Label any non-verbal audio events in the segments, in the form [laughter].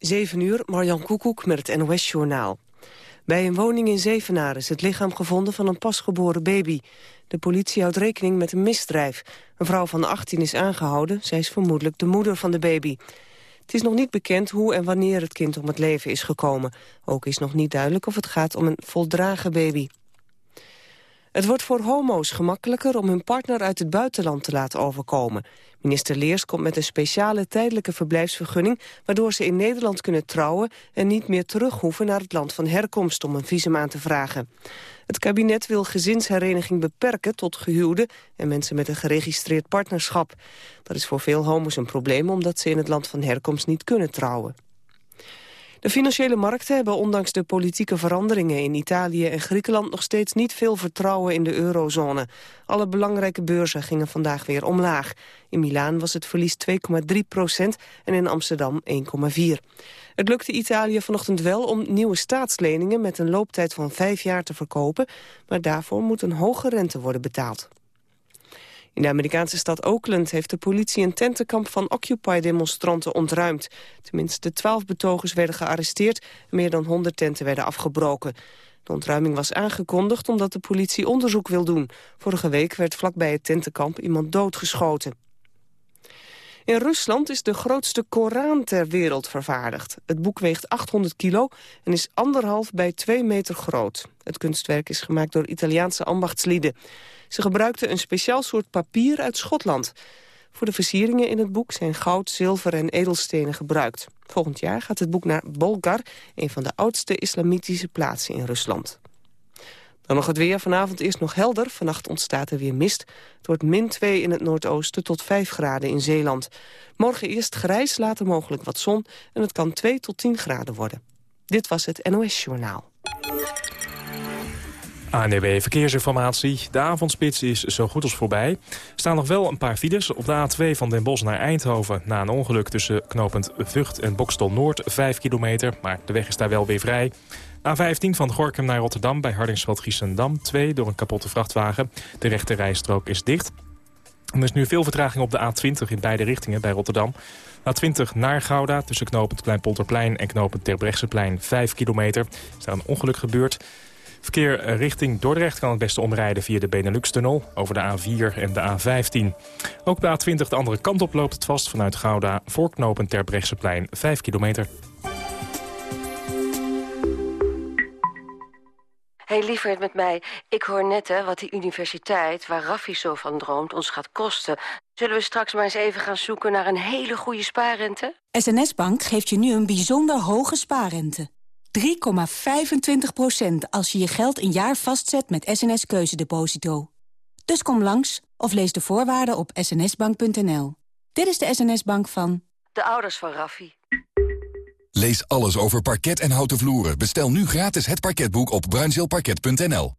7 uur, Marjan Koekoek met het NOS-journaal. Bij een woning in Zevenaar is het lichaam gevonden van een pasgeboren baby. De politie houdt rekening met een misdrijf. Een vrouw van 18 is aangehouden. Zij is vermoedelijk de moeder van de baby. Het is nog niet bekend hoe en wanneer het kind om het leven is gekomen. Ook is nog niet duidelijk of het gaat om een voldragen baby. Het wordt voor homo's gemakkelijker om hun partner uit het buitenland te laten overkomen. Minister Leers komt met een speciale tijdelijke verblijfsvergunning... waardoor ze in Nederland kunnen trouwen en niet meer terug hoeven naar het land van herkomst om een visum aan te vragen. Het kabinet wil gezinshereniging beperken tot gehuwden en mensen met een geregistreerd partnerschap. Dat is voor veel homo's een probleem omdat ze in het land van herkomst niet kunnen trouwen. De financiële markten hebben ondanks de politieke veranderingen in Italië en Griekenland nog steeds niet veel vertrouwen in de eurozone. Alle belangrijke beurzen gingen vandaag weer omlaag. In Milaan was het verlies 2,3 procent en in Amsterdam 1,4. Het lukte Italië vanochtend wel om nieuwe staatsleningen met een looptijd van vijf jaar te verkopen, maar daarvoor moet een hoge rente worden betaald. In de Amerikaanse stad Oakland heeft de politie een tentenkamp van Occupy-demonstranten ontruimd. Tenminste, twaalf betogers werden gearresteerd en meer dan 100 tenten werden afgebroken. De ontruiming was aangekondigd omdat de politie onderzoek wil doen. Vorige week werd vlakbij het tentenkamp iemand doodgeschoten. In Rusland is de grootste Koran ter wereld vervaardigd. Het boek weegt 800 kilo en is anderhalf bij 2 meter groot. Het kunstwerk is gemaakt door Italiaanse ambachtslieden. Ze gebruikten een speciaal soort papier uit Schotland. Voor de versieringen in het boek zijn goud, zilver en edelstenen gebruikt. Volgend jaar gaat het boek naar Bolgar, een van de oudste islamitische plaatsen in Rusland. Dan nog het weer. Vanavond is nog helder. Vannacht ontstaat er weer mist. Het wordt min 2 in het noordoosten tot 5 graden in Zeeland. Morgen eerst grijs, later mogelijk wat zon. En het kan 2 tot 10 graden worden. Dit was het NOS Journaal. ANDB Verkeersinformatie. De avondspits is zo goed als voorbij. Er staan nog wel een paar files. Op de A2 van Den Bosch naar Eindhoven... na een ongeluk tussen knopend Vught en Bokstel Noord, 5 kilometer. Maar de weg is daar wel weer vrij. A15 van Gorkum naar Rotterdam bij Hardingsveld-Giessendam. 2 door een kapotte vrachtwagen. De rechte rijstrook is dicht. Er is nu veel vertraging op de A20 in beide richtingen bij Rotterdam. A20 naar Gouda tussen knopend Kleinpolderplein en knopend Terbrechtseplein 5 kilometer. Is daar een ongeluk gebeurd. Verkeer richting Dordrecht kan het beste omrijden via de Benelux-tunnel... over de A4 en de A15. Ook bij A20 de andere kant op loopt het vast vanuit Gouda... voorknopend Terbrechtseplein 5 kilometer. hey, lieverd met mij. Ik hoor net hè, wat die universiteit, waar Raffi zo van droomt, ons gaat kosten. Zullen we straks maar eens even gaan zoeken naar een hele goede spaarrente? SNS Bank geeft je nu een bijzonder hoge spaarrente. 3,25% als je je geld een jaar vastzet met SNS Keuzedeposito. Dus kom langs of lees de voorwaarden op snsbank.nl. Dit is de SNS Bank van... De ouders van Raffi. Lees alles over parket en houten vloeren. Bestel nu gratis het parketboek op bruinzeelparket.nl.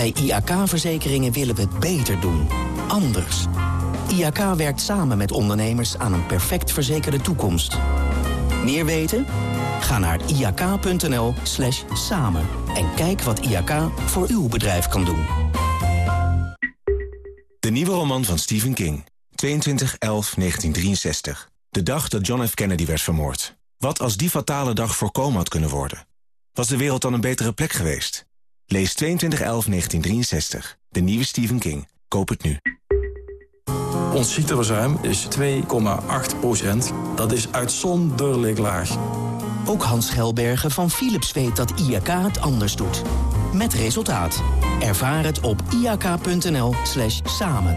Bij IAK-verzekeringen willen we het beter doen. Anders. IAK werkt samen met ondernemers aan een perfect verzekerde toekomst. Meer weten? Ga naar iak.nl slash samen en kijk wat IAK voor uw bedrijf kan doen. De nieuwe roman van Stephen King. 22-11-1963. De dag dat John F. Kennedy werd vermoord. Wat als die fatale dag voorkomen had kunnen worden? Was de wereld dan een betere plek geweest? Lees 2211-1963. De nieuwe Stephen King. Koop het nu. Ons ziekteverzuim is 2,8 procent. Dat is uitzonderlijk laag. Ook Hans Schelbergen van Philips weet dat IAK het anders doet. Met resultaat. Ervaar het op iak.nl slash samen.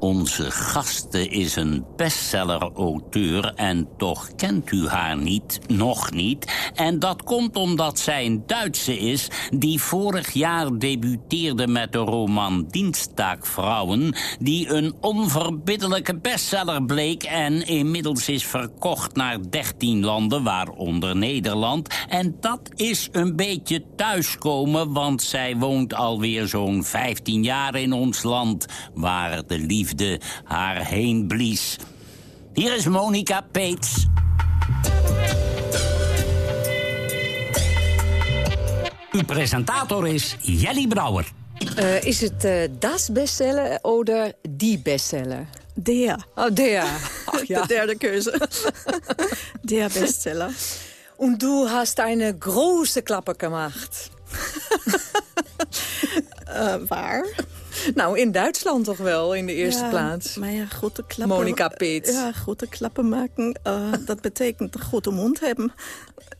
Onze gaste is een bestseller-auteur en toch kent u haar niet, nog niet. En dat komt omdat zij een Duitse is die vorig jaar debuteerde met de roman Diensttaakvrouwen... die een onverbiddelijke bestseller bleek en inmiddels is verkocht naar 13 landen, waaronder Nederland. En dat is een beetje thuiskomen, want zij woont alweer zo'n 15 jaar in ons land... waar de liefde liefde haar heen blies. Hier is Monica Peets. Uw presentator is Jelly Brouwer. Uh, is het uh, das bestseller oder die bestseller? Der. Oh, der. [laughs] Ach, ja. De derde keuze. [laughs] der bestseller. Und du hast eine große Klappe gemacht. uh, [laughs] waar? [laughs] Nou, in Duitsland toch wel, in de eerste plaats. Maar ja, grote klappen... Monica Peets. Ja, grote klappen maken, uh, dat betekent een grote mond hebben.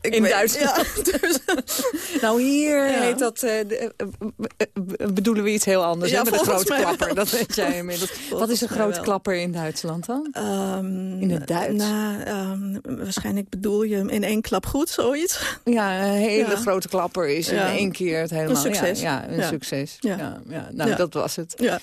Ik in weet, Duitsland. Ja, dus. [laughs] nou, hier ja. heet dat, uh, de, uh, bedoelen we iets heel anders. Ja, met een grote klapper, dat weet jij inmiddels. [laughs] Wat is een grote klapper in Duitsland dan? Um, in het Duits? Nou, um, waarschijnlijk bedoel je in één klap goed, zoiets. Ja, een hele grote klapper is in één keer het helemaal... Een succes. Ja, een succes. Ja. Ja, Nou, dat was het. Ja.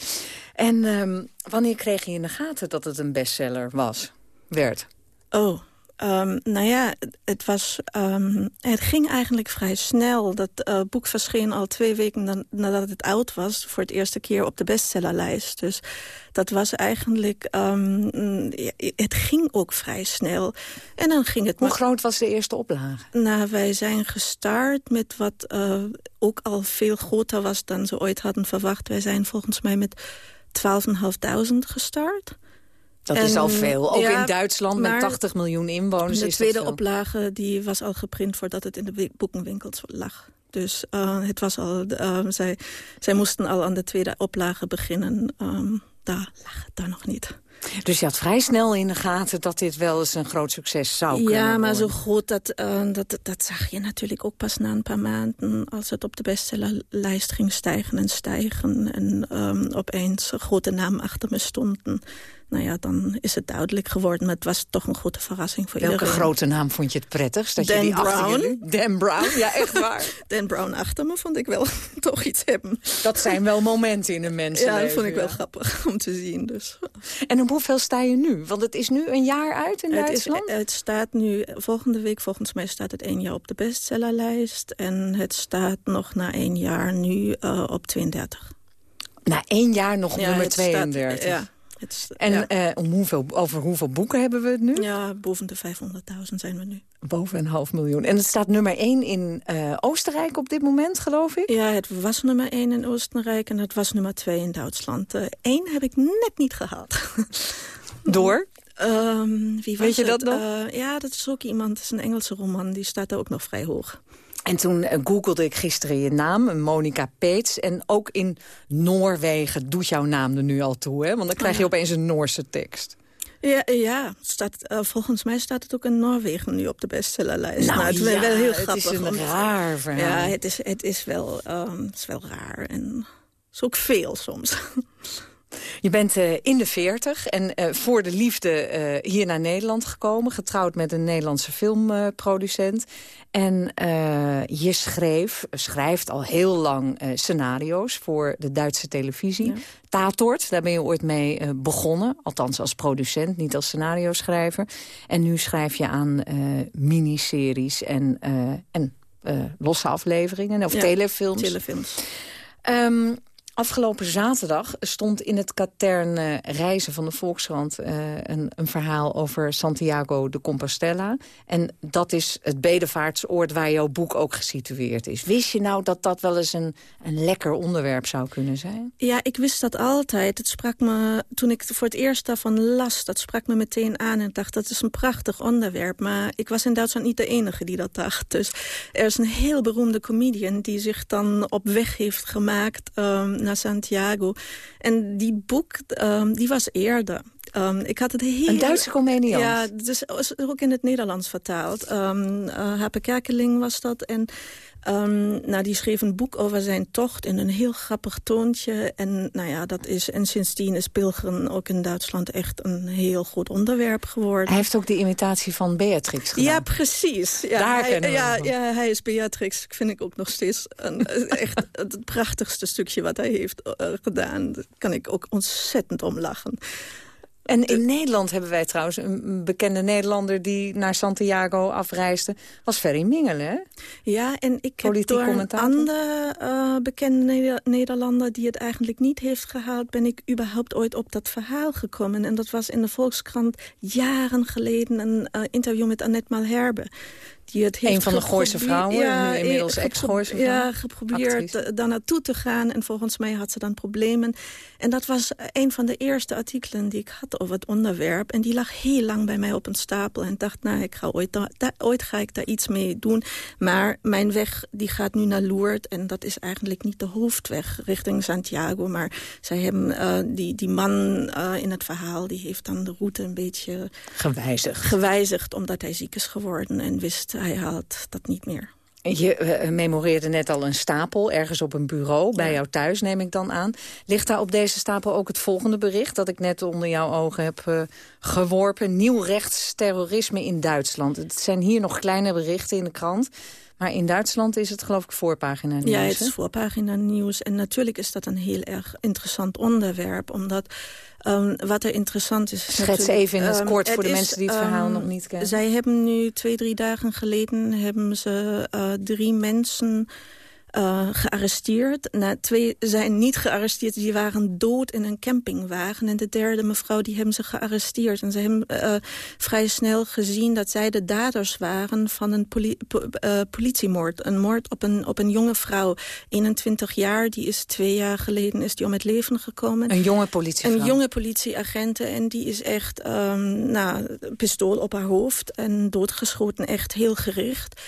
En um, wanneer kreeg je in de gaten dat het een bestseller was, werd? Oh, Um, nou ja, het, was, um, het ging eigenlijk vrij snel. Dat uh, boek verscheen al twee weken nadat het oud was... voor het eerste keer op de bestsellerlijst. Dus dat was eigenlijk... Um, het ging ook vrij snel. En dan ging het Hoe groot was de eerste oplage? Nou, wij zijn gestart met wat uh, ook al veel groter was... dan ze ooit hadden verwacht. Wij zijn volgens mij met 12.500 gestart... Dat is al veel. Ook ja, in Duitsland met 80 miljoen inwoners De tweede oplage die was al geprint voordat het in de boekenwinkels lag. Dus uh, het was al, uh, zij, zij moesten al aan de tweede oplage beginnen. Um, daar lag het daar nog niet. Dus je had vrij snel in de gaten dat dit wel eens een groot succes zou kunnen Ja, maar worden. zo groot, dat, uh, dat, dat zag je natuurlijk ook pas na een paar maanden... als het op de bestsellerlijst ging stijgen en stijgen... en um, opeens grote namen achter me stonden nou ja, dan is het duidelijk geworden. Maar het was toch een grote verrassing voor Welke iedereen. Welke grote naam vond je het prettigst? Dat Dan je die Brown. Dan Brown, ja, echt waar. [laughs] Dan Brown achter me vond ik wel [laughs] toch iets hebben. Dat zijn wel momenten in een mensenleven. Ja, dat vond ik wel grappig om te zien. Dus. En op hoeveel sta je nu? Want het is nu een jaar uit in het Duitsland? Is, het staat nu, volgende week volgens mij staat het één jaar op de bestsellerlijst. En het staat nog na één jaar nu uh, op 32. Na één jaar nog ja, nummer 32? Staat, ja. En ja. uh, om hoeveel, over hoeveel boeken hebben we het nu? Ja, boven de 500.000 zijn we nu. Boven een half miljoen. En het staat nummer 1 in uh, Oostenrijk op dit moment, geloof ik? Ja, het was nummer 1 in Oostenrijk en het was nummer 2 in Duitsland. Uh, 1 heb ik net niet gehad. [laughs] Door? Um, wie was Weet je het? dat nog? Uh, ja, dat is ook iemand, dat is een Engelse roman, die staat er ook nog vrij hoog. En toen uh, googelde ik gisteren je naam, Monica Peets. En ook in Noorwegen doet jouw naam er nu al toe, hè? Want dan krijg je Oh opeens een Noorse tekst. Ja, ja staat, uh, volgens mij staat het ook in Noorwegen nu op de bestsellerlijst. Nou, het is ja, wel heel het grappig. is een want- raar verhaal. Ja, het is, het is, wel, um, het is wel raar en het is ook veel soms. [laughs] Je bent uh, in de veertig en uh, voor de liefde uh, hier naar Nederland gekomen. Getrouwd met een Nederlandse filmproducent. en je schreef, schrijft al heel lang scenario's voor de Duitse televisie. Ja. Tatort, daar ben je ooit mee begonnen. Althans als producent, niet als scenario-schrijver. En nu schrijf je aan miniseries en, en losse afleveringen. Of ja, telefilms. telefilms. Um, Afgelopen zaterdag stond in het katern uh, Reizen van de Volkskrant... Uh, een, een, verhaal over Santiago de Compostela. En dat is het bedevaartsoord waar jouw boek ook gesitueerd is. Wist je nou dat dat wel eens een, een lekker onderwerp zou kunnen zijn? Ja, ik wist dat altijd. Het sprak me, toen ik voor het eerst daarvan las, dat sprak me meteen aan. En dacht, dat is een prachtig onderwerp. Maar ik was in Duitsland niet de enige die dat dacht. Dus er is een heel beroemde comedian die zich dan op weg heeft gemaakt... Um, naar Santiago. En die boek, um, die was eerder. Um, ik had het heel... Een Duitse comedian? Ja, dus ook in het Nederlands vertaald. Um, uh, Happe Kerkeling was dat. En um, nou, die schreef een boek over zijn tocht in een heel grappig toontje. En, nou ja, dat is, en sindsdien is pilgrim ook in Duitsland echt een heel goed onderwerp geworden. Hij heeft ook de imitatie van Beatrix gedaan. Ja, precies. Ja, Daar hij, kennen we ja, ja, hij is Beatrix. Vind ik ook nog steeds een, echt [laughs] het prachtigste stukje wat hij heeft uh, gedaan. Daar kan ik ook ontzettend om lachen. En in Nederland hebben wij trouwens een bekende Nederlander... die naar Santiago afreisde, was Ferry Mingelen, hè? Ja, en ik heb Politiek door een andere uh, bekende Neder Nederlander... die het eigenlijk niet heeft gehaald... ben ik überhaupt ooit op dat verhaal gekomen. En dat was in de Volkskrant jaren geleden... een uh, interview met Annette Malherbe. Die het heeft Een van de Gooise vrouwen, ja, inmiddels ex-Gooise vrouw. Ja, geprobeerd uh, daar naartoe te gaan. En volgens mij had ze dan problemen. En dat was een van de eerste artikelen die ik had over het onderwerp. En die lag heel lang bij mij op een stapel. En ik dacht, nou, ik ga ooit, da da ooit ga ik daar iets mee doen. Maar mijn weg die gaat nu naar Lourdes. En dat is eigenlijk niet de hoofdweg richting Santiago. Maar zij hebben, uh, die, die man uh, in het verhaal... die heeft dan de route een beetje... Gewijzigd. Gewijzigd, omdat hij ziek is geworden en wist hij haalt dat niet meer. Je uh, memoreerde net al een stapel ergens op een bureau. Bij ja. jou thuis neem ik dan aan. Ligt daar op deze stapel ook het volgende bericht... dat ik net onder jouw ogen heb uh, geworpen? Nieuw rechtsterrorisme in Duitsland. Het zijn hier nog kleine berichten in de krant... Maar in Duitsland is het geloof ik voorpagina nieuws. Ja, het is voorpagina nieuws. En natuurlijk is dat een heel erg interessant onderwerp. Omdat um, wat er interessant is... Schets even in het kort um, voor het de is, mensen die het um, verhaal nog niet kennen. Zij hebben nu twee, drie dagen geleden... hebben ze uh, drie mensen... Uh, gearresteerd. Nou, twee zijn niet gearresteerd, die waren dood in een campingwagen. En de derde mevrouw, die hebben ze gearresteerd. En ze hebben uh, vrij snel gezien dat zij de daders waren van een poli po uh, politiemoord. Een moord op een, op een jonge vrouw, 21 jaar. Die is twee jaar geleden is die om het leven gekomen. Een jonge politievrouw? Een jonge politieagente. En die is echt, um, nou, pistool op haar hoofd en doodgeschoten, echt heel gericht.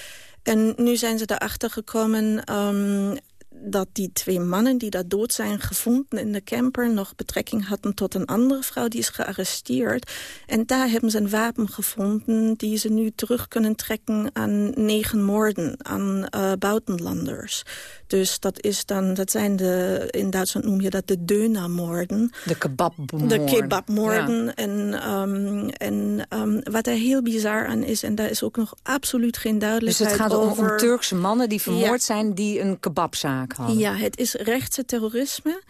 En nu zijn ze erachter gekomen um, dat die twee mannen die daar dood zijn gevonden in de camper... nog betrekking hadden tot een andere vrouw die is gearresteerd. En daar hebben ze een wapen gevonden die ze nu terug kunnen trekken aan negen moorden aan uh, buitenlanders. Dus dat, is dan, dat zijn de, in Duitsland noem je dat de Dönermoorden. De kebabmoorden. De kebabmoorden. Ja. En, um, en um, wat er heel bizar aan is, en daar is ook nog absoluut geen duidelijkheid over... Dus het gaat over... om, Turkse mannen die vermoord ja. zijn die een kebabzaak hadden? Ja, het is rechtse terrorisme.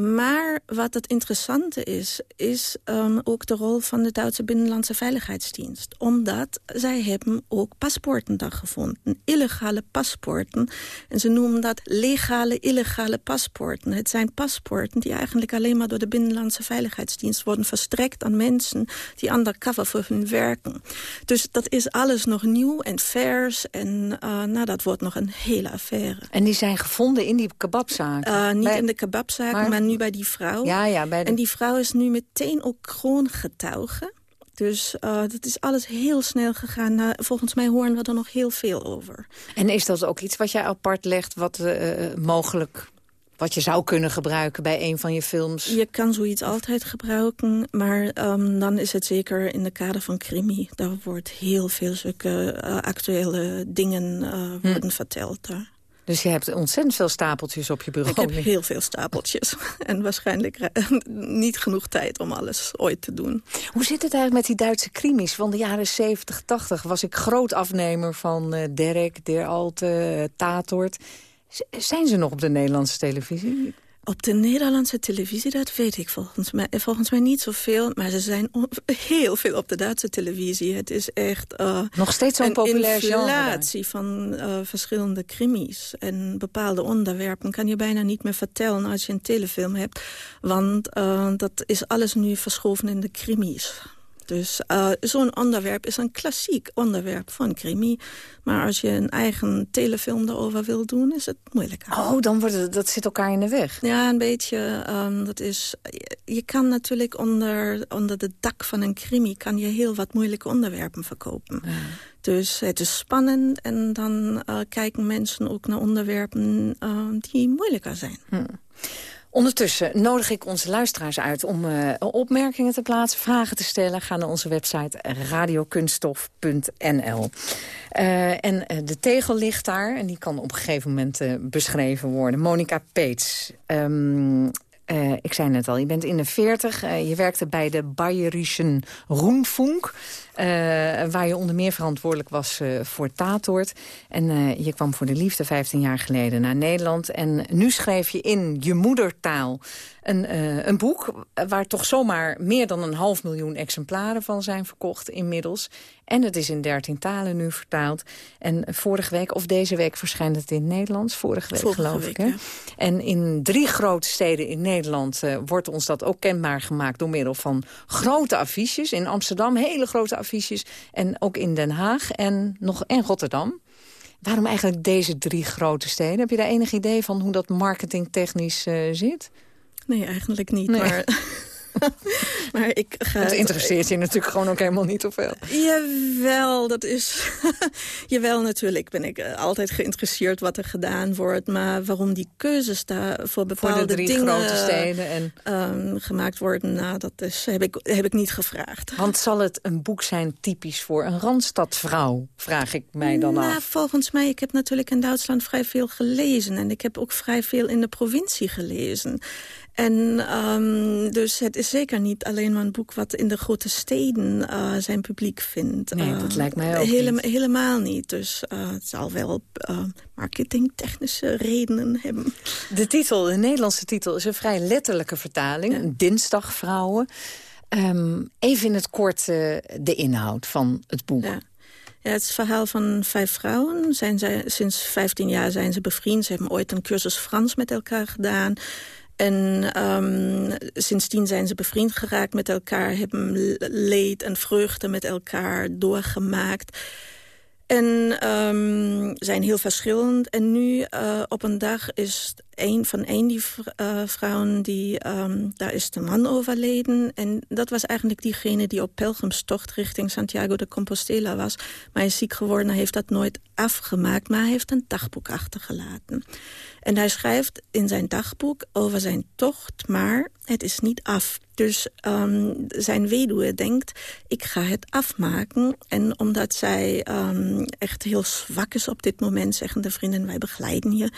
Maar wat het interessante is, is um, ook de rol van de Duitse Binnenlandse Veiligheidsdienst. Omdat zij hebben ook paspoorten daar gevonden. Illegale paspoorten. En ze noemen dat legale, illegale paspoorten. Het zijn paspoorten die eigenlijk alleen maar door de Binnenlandse Veiligheidsdienst worden verstrekt aan mensen die undercover voor hun werken. Dus dat is alles nog nieuw en vers. En uh, nou, dat wordt nog een hele affaire. En die zijn gevonden in die kebabzaak? Uh, niet Bij... in de kebabzaak, maar, maar nu bij die vrouw. Ja, ja, bij de... En die vrouw is nu meteen ook kroongetuige. Dus uh, dat is alles heel snel gegaan. Nou, volgens mij horen we er nog heel veel over. En is dat ook iets wat jij apart legt, wat uh, mogelijk... Wat je zou kunnen gebruiken bij een van je films? Je kan zoiets altijd gebruiken, maar um, dan is het zeker in de kader van crimi. Daar wordt heel veel zulke uh, actuele dingen uh, worden hm. verteld daar. Dus je hebt ontzettend veel stapeltjes op je bureau. Ik heb heel veel stapeltjes. [laughs] En waarschijnlijk [laughs] niet genoeg tijd om alles ooit te doen. Hoe zit het eigenlijk met die Duitse krimis? Van de jaren 70, 80 was ik groot afnemer van uh, Derek, Der Alte, uh, Tatort. Z zijn ze nog op de Nederlandse televisie? Op de Nederlandse televisie, dat weet ik volgens mij, volgens mij niet zoveel. Maar ze zijn heel veel op de Duitse televisie. Het is echt uh, Nog steeds zo'n populair genre. Een inflatie van uh, verschillende krimis. En bepaalde onderwerpen kan je bijna niet meer vertellen als je een telefilm hebt. Want uh, dat is alles nu verschoven in de krimis. Dus uh, zo'n onderwerp is een klassiek onderwerp van crimi. Maar als je een eigen telefilm erover wil doen, is het moeilijker. Oh, dan wordt het, dat zit elkaar in de weg. Ja, een beetje. Um, dat is, je kan natuurlijk onder, onder de dak van een crimi... kan je heel wat moeilijke onderwerpen verkopen. Ja. Dus het is spannend en dan uh, kijken mensen ook naar onderwerpen uh, die moeilijker zijn. Hm. Ondertussen nodig ik onze luisteraars uit om uh, opmerkingen te plaatsen, vragen te stellen. Ga naar onze website radiokunststof.nl. Uh, en uh, de tegel ligt daar en die kan op een gegeven moment beschreven worden. Monica Peets. Uh, ik zei net al, je bent in de 40. Uh, je werkte bij de Bayerischen Rundfunk. Uh, waar je onder meer verantwoordelijk was voor Tatort. En je kwam voor de liefde 15 jaar geleden naar Nederland. En nu schreef je in je moedertaal een, een boek... waar toch zomaar meer dan een half miljoen exemplaren van zijn verkocht inmiddels. En het is in dertien talen nu vertaald. En vorige week, of deze week, verschijnt het in het Nederlands. Vorige week, vorige geloof week, ik. Hè? En in drie grote steden in Nederland uh, wordt ons dat ook kenbaar gemaakt... door middel van grote affiches. In Amsterdam hele grote affiches. En ook in Den Haag en, nog, en Rotterdam. Waarom eigenlijk deze drie grote steden? Heb je daar enig idee van hoe dat marketingtechnisch uh, zit? Nee, eigenlijk niet. Nee. Maar [laughs] [laughs] maar ik ga het interesseert je natuurlijk gewoon ook helemaal niet of wel? Jawel, dat is... [laughs] Jawel, natuurlijk ben ik eh, altijd geïnteresseerd wat er gedaan wordt. Maar waarom die keuzes daar voor bepaalde voor de drie dingen grote steden en... um, gemaakt worden... Nou, dat is, heb, ik, heb ik niet gevraagd. Want zal het een boek zijn typisch voor een Randstadvrouw? Vraag ik mij dan nou, af. Volgens mij, ik heb natuurlijk in Duitsland vrij veel gelezen. En ik heb ook vrij veel in de provincie gelezen. En um, dus het is zeker niet alleen maar een boek wat in de grote steden uh, zijn publiek vindt. Nee, dat uh, lijkt mij ook hele, niet. Helemaal niet. Dus uh, het zal wel marketingtechnische redenen hebben. De titel, de Nederlandse titel, is een vrij letterlijke vertaling. Ja. Dinsdagvrouwen. Um, even in het kort de inhoud van het boek. Ja. Ja, het is het verhaal van vijf vrouwen. Zijn zij, sinds 15 jaar zijn ze bevriend. Ze hebben ooit een cursus Frans met elkaar gedaan. En um, sindsdien zijn ze bevriend geraakt met elkaar... hebben leed en vreugde met elkaar doorgemaakt... En um, zijn heel verschillend. En nu uh, op een dag is een van een die uh, vrouwen, die, um, daar is de man overleden. En dat was eigenlijk diegene die op pelgrimstocht richting Santiago de Compostela was. Maar hij is ziek geworden, heeft dat nooit afgemaakt. Maar hij heeft een dagboek achtergelaten. En hij schrijft in zijn dagboek over zijn tocht, maar het is niet af. Dus um, zijn weduwe denkt, ik ga het afmaken. En omdat zij um, echt heel zwak is op dit moment, zeggen de vrienden, wij begeleiden je.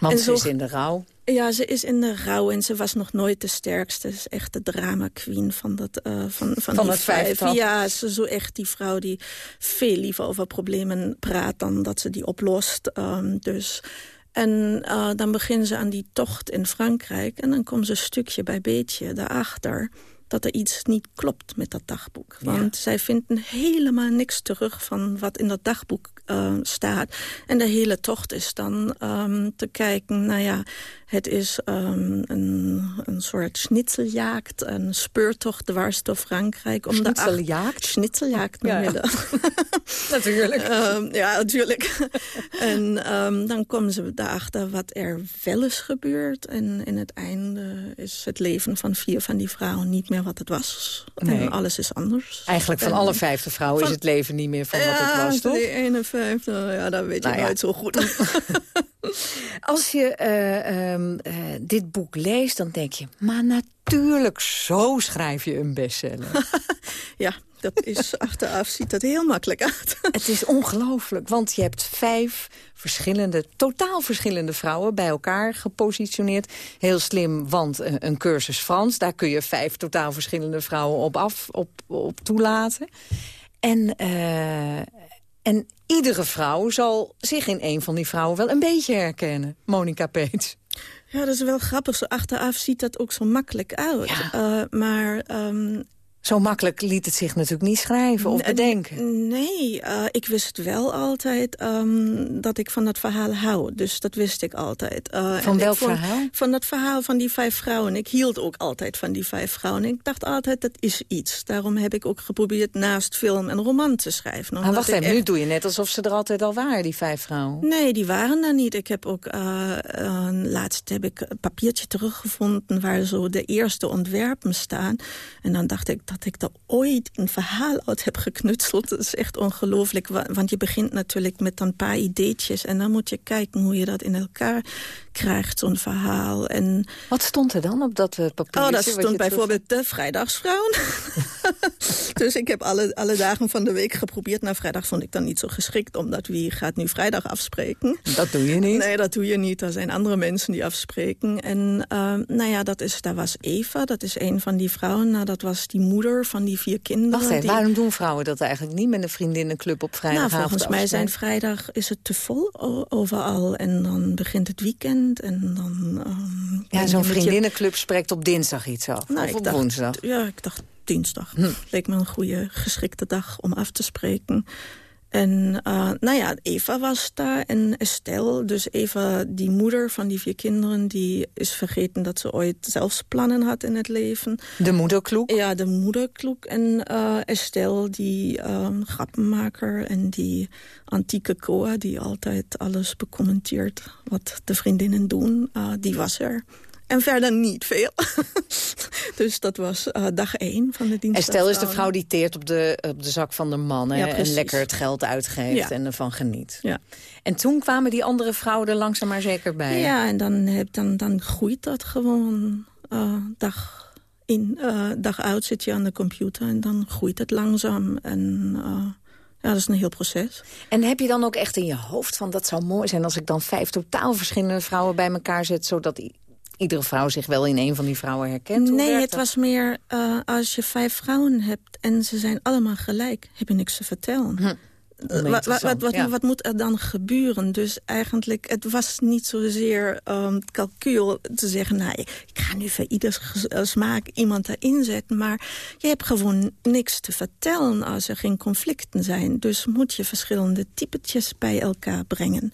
Want en ze zo, is in de rouw. Ja, ze is in de rouw en ze was nog nooit de sterkste. Ze is echt de drama queen van, dat, uh, van, van, van die het vijf. Ja, ze zo echt die vrouw die veel liever over problemen praat dan dat ze die oplost. Um, dus... En uh, dan beginnen ze aan die tocht in Frankrijk... en dan komen ze stukje bij beetje daarachter dat er iets niet klopt met dat dagboek. Want ja. zij vinden helemaal niks terug van wat in dat dagboek uh, staat. En de hele tocht is dan um, te kijken, nou ja, het is um, een, een soort schnitzeljaagd, een speurtocht dwars door Frankrijk. Om schnitzeljaagd? De schnitzeljaagd noem ja, je dat. [laughs] natuurlijk. um, ja, natuurlijk. [laughs] en dan komen ze daarachter wat er wel is gebeurd. En in het einde is het leven van vier van die vrouwen niet meer wat het was. Nee. En alles is anders. Eigenlijk van en, alle vijfde vrouwen van, is het leven niet meer van ja, wat het was, toch? die ene vijfde, ja, dat weet je nou, nooit ja. zo goed. [laughs] [laughs] Als je uh, um, uh, dit boek leest, dan denk je... maar natuurlijk, zo schrijf je een bestseller. [laughs] ja, dat is [laughs] achteraf ziet dat heel makkelijk uit. Het is ongelooflijk, want je hebt vijf verschillende, totaal verschillende vrouwen bij elkaar gepositioneerd. Heel slim, want een cursus Frans, daar kun je vijf totaal verschillende vrouwen op af, op, op toelaten. En, uh, en iedere vrouw zal zich in een van die vrouwen wel een beetje herkennen. Monica Peets. Ja, dat is wel grappig. Zo achteraf ziet dat ook zo makkelijk uit. Uh, maar um, zo makkelijk liet het zich natuurlijk niet schrijven of bedenken. Nee, uh, ik wist wel altijd um, dat ik van dat verhaal hou. Dus dat wist ik altijd. Uh, van welk verhaal? Van dat verhaal van die vijf vrouwen. Ik hield ook altijd van die vijf vrouwen. Ik dacht altijd, dat is iets. Daarom heb ik ook geprobeerd naast film en roman te schrijven. Maar wacht even, echt... nu doe je net alsof ze er altijd al waren, die vijf vrouwen. Nee, die waren er niet. Ik heb ook, uh, laatst heb ik een papiertje teruggevonden... waar zo de eerste ontwerpen staan. En dan dacht ik, dat ik er ooit een verhaal uit heb geknutseld. Dat is echt ongelooflijk. Want je begint natuurlijk met een paar ideetjes... en dan moet je kijken hoe je dat in elkaar krijgt, zo'n verhaal. En, Wat stond er dan op dat uh, papiertje? Oh, dat stond bijvoorbeeld de vrijdagsvrouwen. [laughs] dus ik heb alle, alle dagen van de week geprobeerd. Nou, vrijdag vond ik dan niet zo geschikt... omdat wie gaat nu vrijdag afspreken? Dat doe je niet? Nee, dat doe je niet. Er zijn andere mensen die afspreken. En uh, nou ja, dat is, daar was Eva, dat is een van die vrouwen. Nou, dat was die moeder van die vier kinderen. Wacht even, waarom doen vrouwen dat eigenlijk niet met een vriendinnenclub op vrijdag? Nou, volgens mij zijn vrijdag is het te vol overal. En dan begint het weekend en dan... Um, ja, zo'n vriendinnenclub je... spreekt op dinsdag iets af, nou, of op dacht, woensdag? Ja, ik dacht dinsdag. Hm. Leek me een goede geschikte dag om af te spreken. En uh, nou ja, Eva was daar en Estelle. Dus Eva, die moeder van die vier kinderen... die is vergeten dat ze ooit zelfs plannen had in het leven. De moederkloek? Ja, de moederkloek. En uh, Estelle, die uh, grappenmaker en die antieke koa... die altijd alles becommenteert wat de vriendinnen doen, die was er. En verder niet veel. [laughs] dus dat was uh, dag één van de dienst. Estelle is de vrouw die teert op de, op de zak van de man. Ja, en lekker het geld uitgeeft en ervan geniet. Ja. En toen kwamen die andere vrouwen er langzaam maar zeker bij. Ja, en dan, dan, dan groeit dat gewoon uh, dag in. Uh, dag uit zit je aan de computer en dan groeit het langzaam. En... Ja, dat is een heel proces. En heb je dan ook echt in je hoofd van... dat zou mooi zijn als ik dan vijf totaal verschillende vrouwen bij elkaar zet... zodat iedere vrouw zich wel in een van die vrouwen herkent? nee, het was meer uh, als je vijf vrouwen hebt en ze zijn allemaal gelijk, heb je niks te vertellen. Hm. Wat, wat, wat, ja. wat, moet er dan gebeuren? Dus eigenlijk, het was niet zozeer um, calcuul te zeggen... nou, ik ga nu voor ieder smaak iemand erin zetten... maar je hebt gewoon niks te vertellen als er geen conflicten zijn. Dus moet je verschillende typetjes bij elkaar brengen.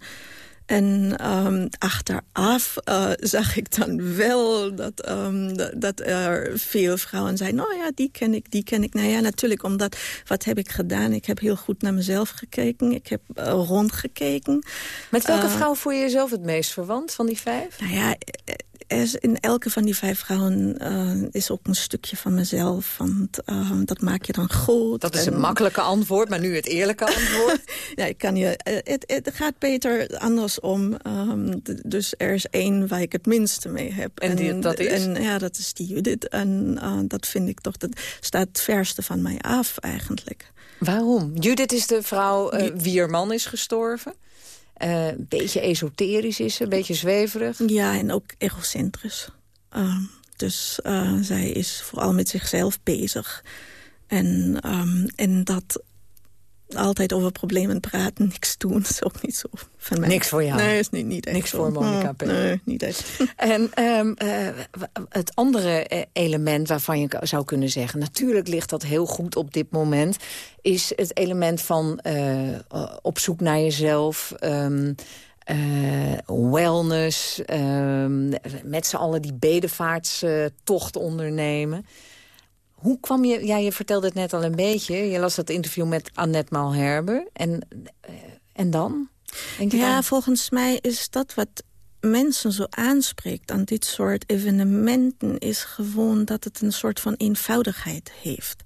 En um, achteraf uh, zag ik dan wel dat, um, dat er veel vrouwen zijn... nou ja, die ken ik, die ken ik. Nou ja, natuurlijk, omdat, wat heb ik gedaan? Ik heb heel goed naar mezelf gekeken. Ik heb uh, rondgekeken. Met welke uh, vrouw voel je jezelf het meest verwant van die vijf? Nou ja, in elke van die vijf vrouwen uh, is ook een stukje van mezelf. Want uh, dat maak je dan goed. Dat is een makkelijke antwoord, maar nu het eerlijke antwoord. [laughs] ja, ik kan je, uh, het, het gaat beter andersom. Um, dus er is één waar ik het minste mee heb. En, die, dat is? En, ja, dat is die Judith. En dat vind ik toch, dat staat het verste van mij af eigenlijk. Waarom? Judith is de vrouw wie er man is gestorven? Uh, een beetje esoterisch is een beetje zweverig. Ja, en ook egocentrisch. Uh, dus uh, zij is vooral met zichzelf bezig. En, um, en dat altijd over problemen praten, niks doen. [laughs] is ook niet zo van mij. Niks voor jou? Nee, is niet, niet echt Niks voor Monica P. Nee, niet echt. [laughs] En um, uh, het andere element waarvan je zou kunnen zeggen... natuurlijk ligt dat heel goed op dit moment... is het element van uh, op zoek naar jezelf... Um, uh, wellness, um, met z'n allen die bedevaartstocht ondernemen... Hoe kwam je, ja, je vertelde het net al een beetje. Je las dat interview met Annette Malherbe. En, uh, en dan? Denk ja, aan... volgens mij is dat wat mensen zo aanspreekt aan dit soort evenementen... is gewoon dat het een soort van eenvoudigheid heeft.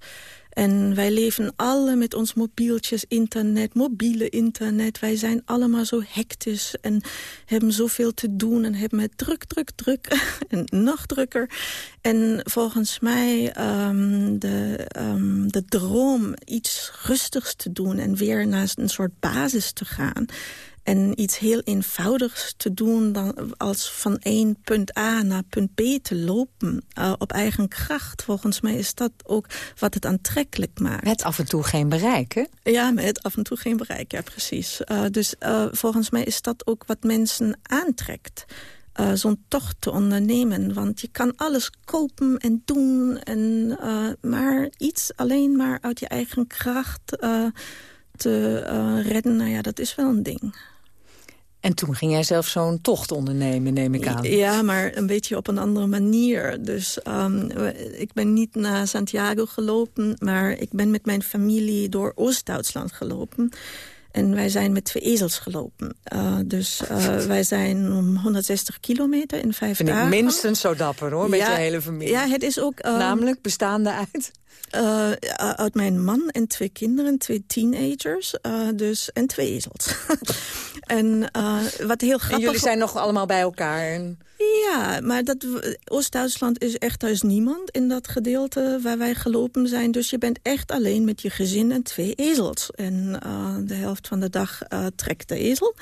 En wij leven alle met ons mobieltjes, internet, mobiele internet. Wij zijn allemaal zo hectisch en hebben zoveel te doen... en hebben het druk, druk, druk [laughs] en nog drukker. En volgens mij um, de, um, de droom iets rustigs te doen... en weer naar een soort basis te gaan... En iets heel eenvoudigs te doen dan als van één punt A naar punt B te lopen. Uh, op eigen kracht. Volgens mij is dat ook wat het aantrekkelijk maakt. Met af en toe geen bereik, hè? Ja, met af en toe geen bereik, ja, precies. Uh, dus uh, volgens mij is dat ook wat mensen aantrekt. uh, zo'n tocht te ondernemen. Want je kan alles kopen en doen. En, uh, maar iets alleen maar uit je eigen kracht uh, te redden, nou ja, dat is wel een ding. En toen ging jij zelf zo'n tocht ondernemen, neem ik aan. Ja, maar een beetje op een andere manier. Dus um, ik ben niet naar Santiago gelopen... maar ik ben met mijn familie door Oost-Duitsland gelopen... En wij zijn met twee ezels gelopen. Uh, dus uh, wij zijn om 160 kilometer in vijf Vind dagen. ik minstens zo dapper, hoor, met je hele familie. Ja, het is ook... Uh, Namelijk bestaande uit? Uh, uit mijn man en twee kinderen, twee teenagers. Dus, en twee ezels. [laughs] en wat heel grappig... En jullie zijn nog allemaal bij elkaar? En... Ja, maar Oost-Duitsland is echt thuis niemand in dat gedeelte waar wij gelopen zijn. Dus je bent echt alleen met je gezin en twee ezels. En de helft van de dag trekt de ezel.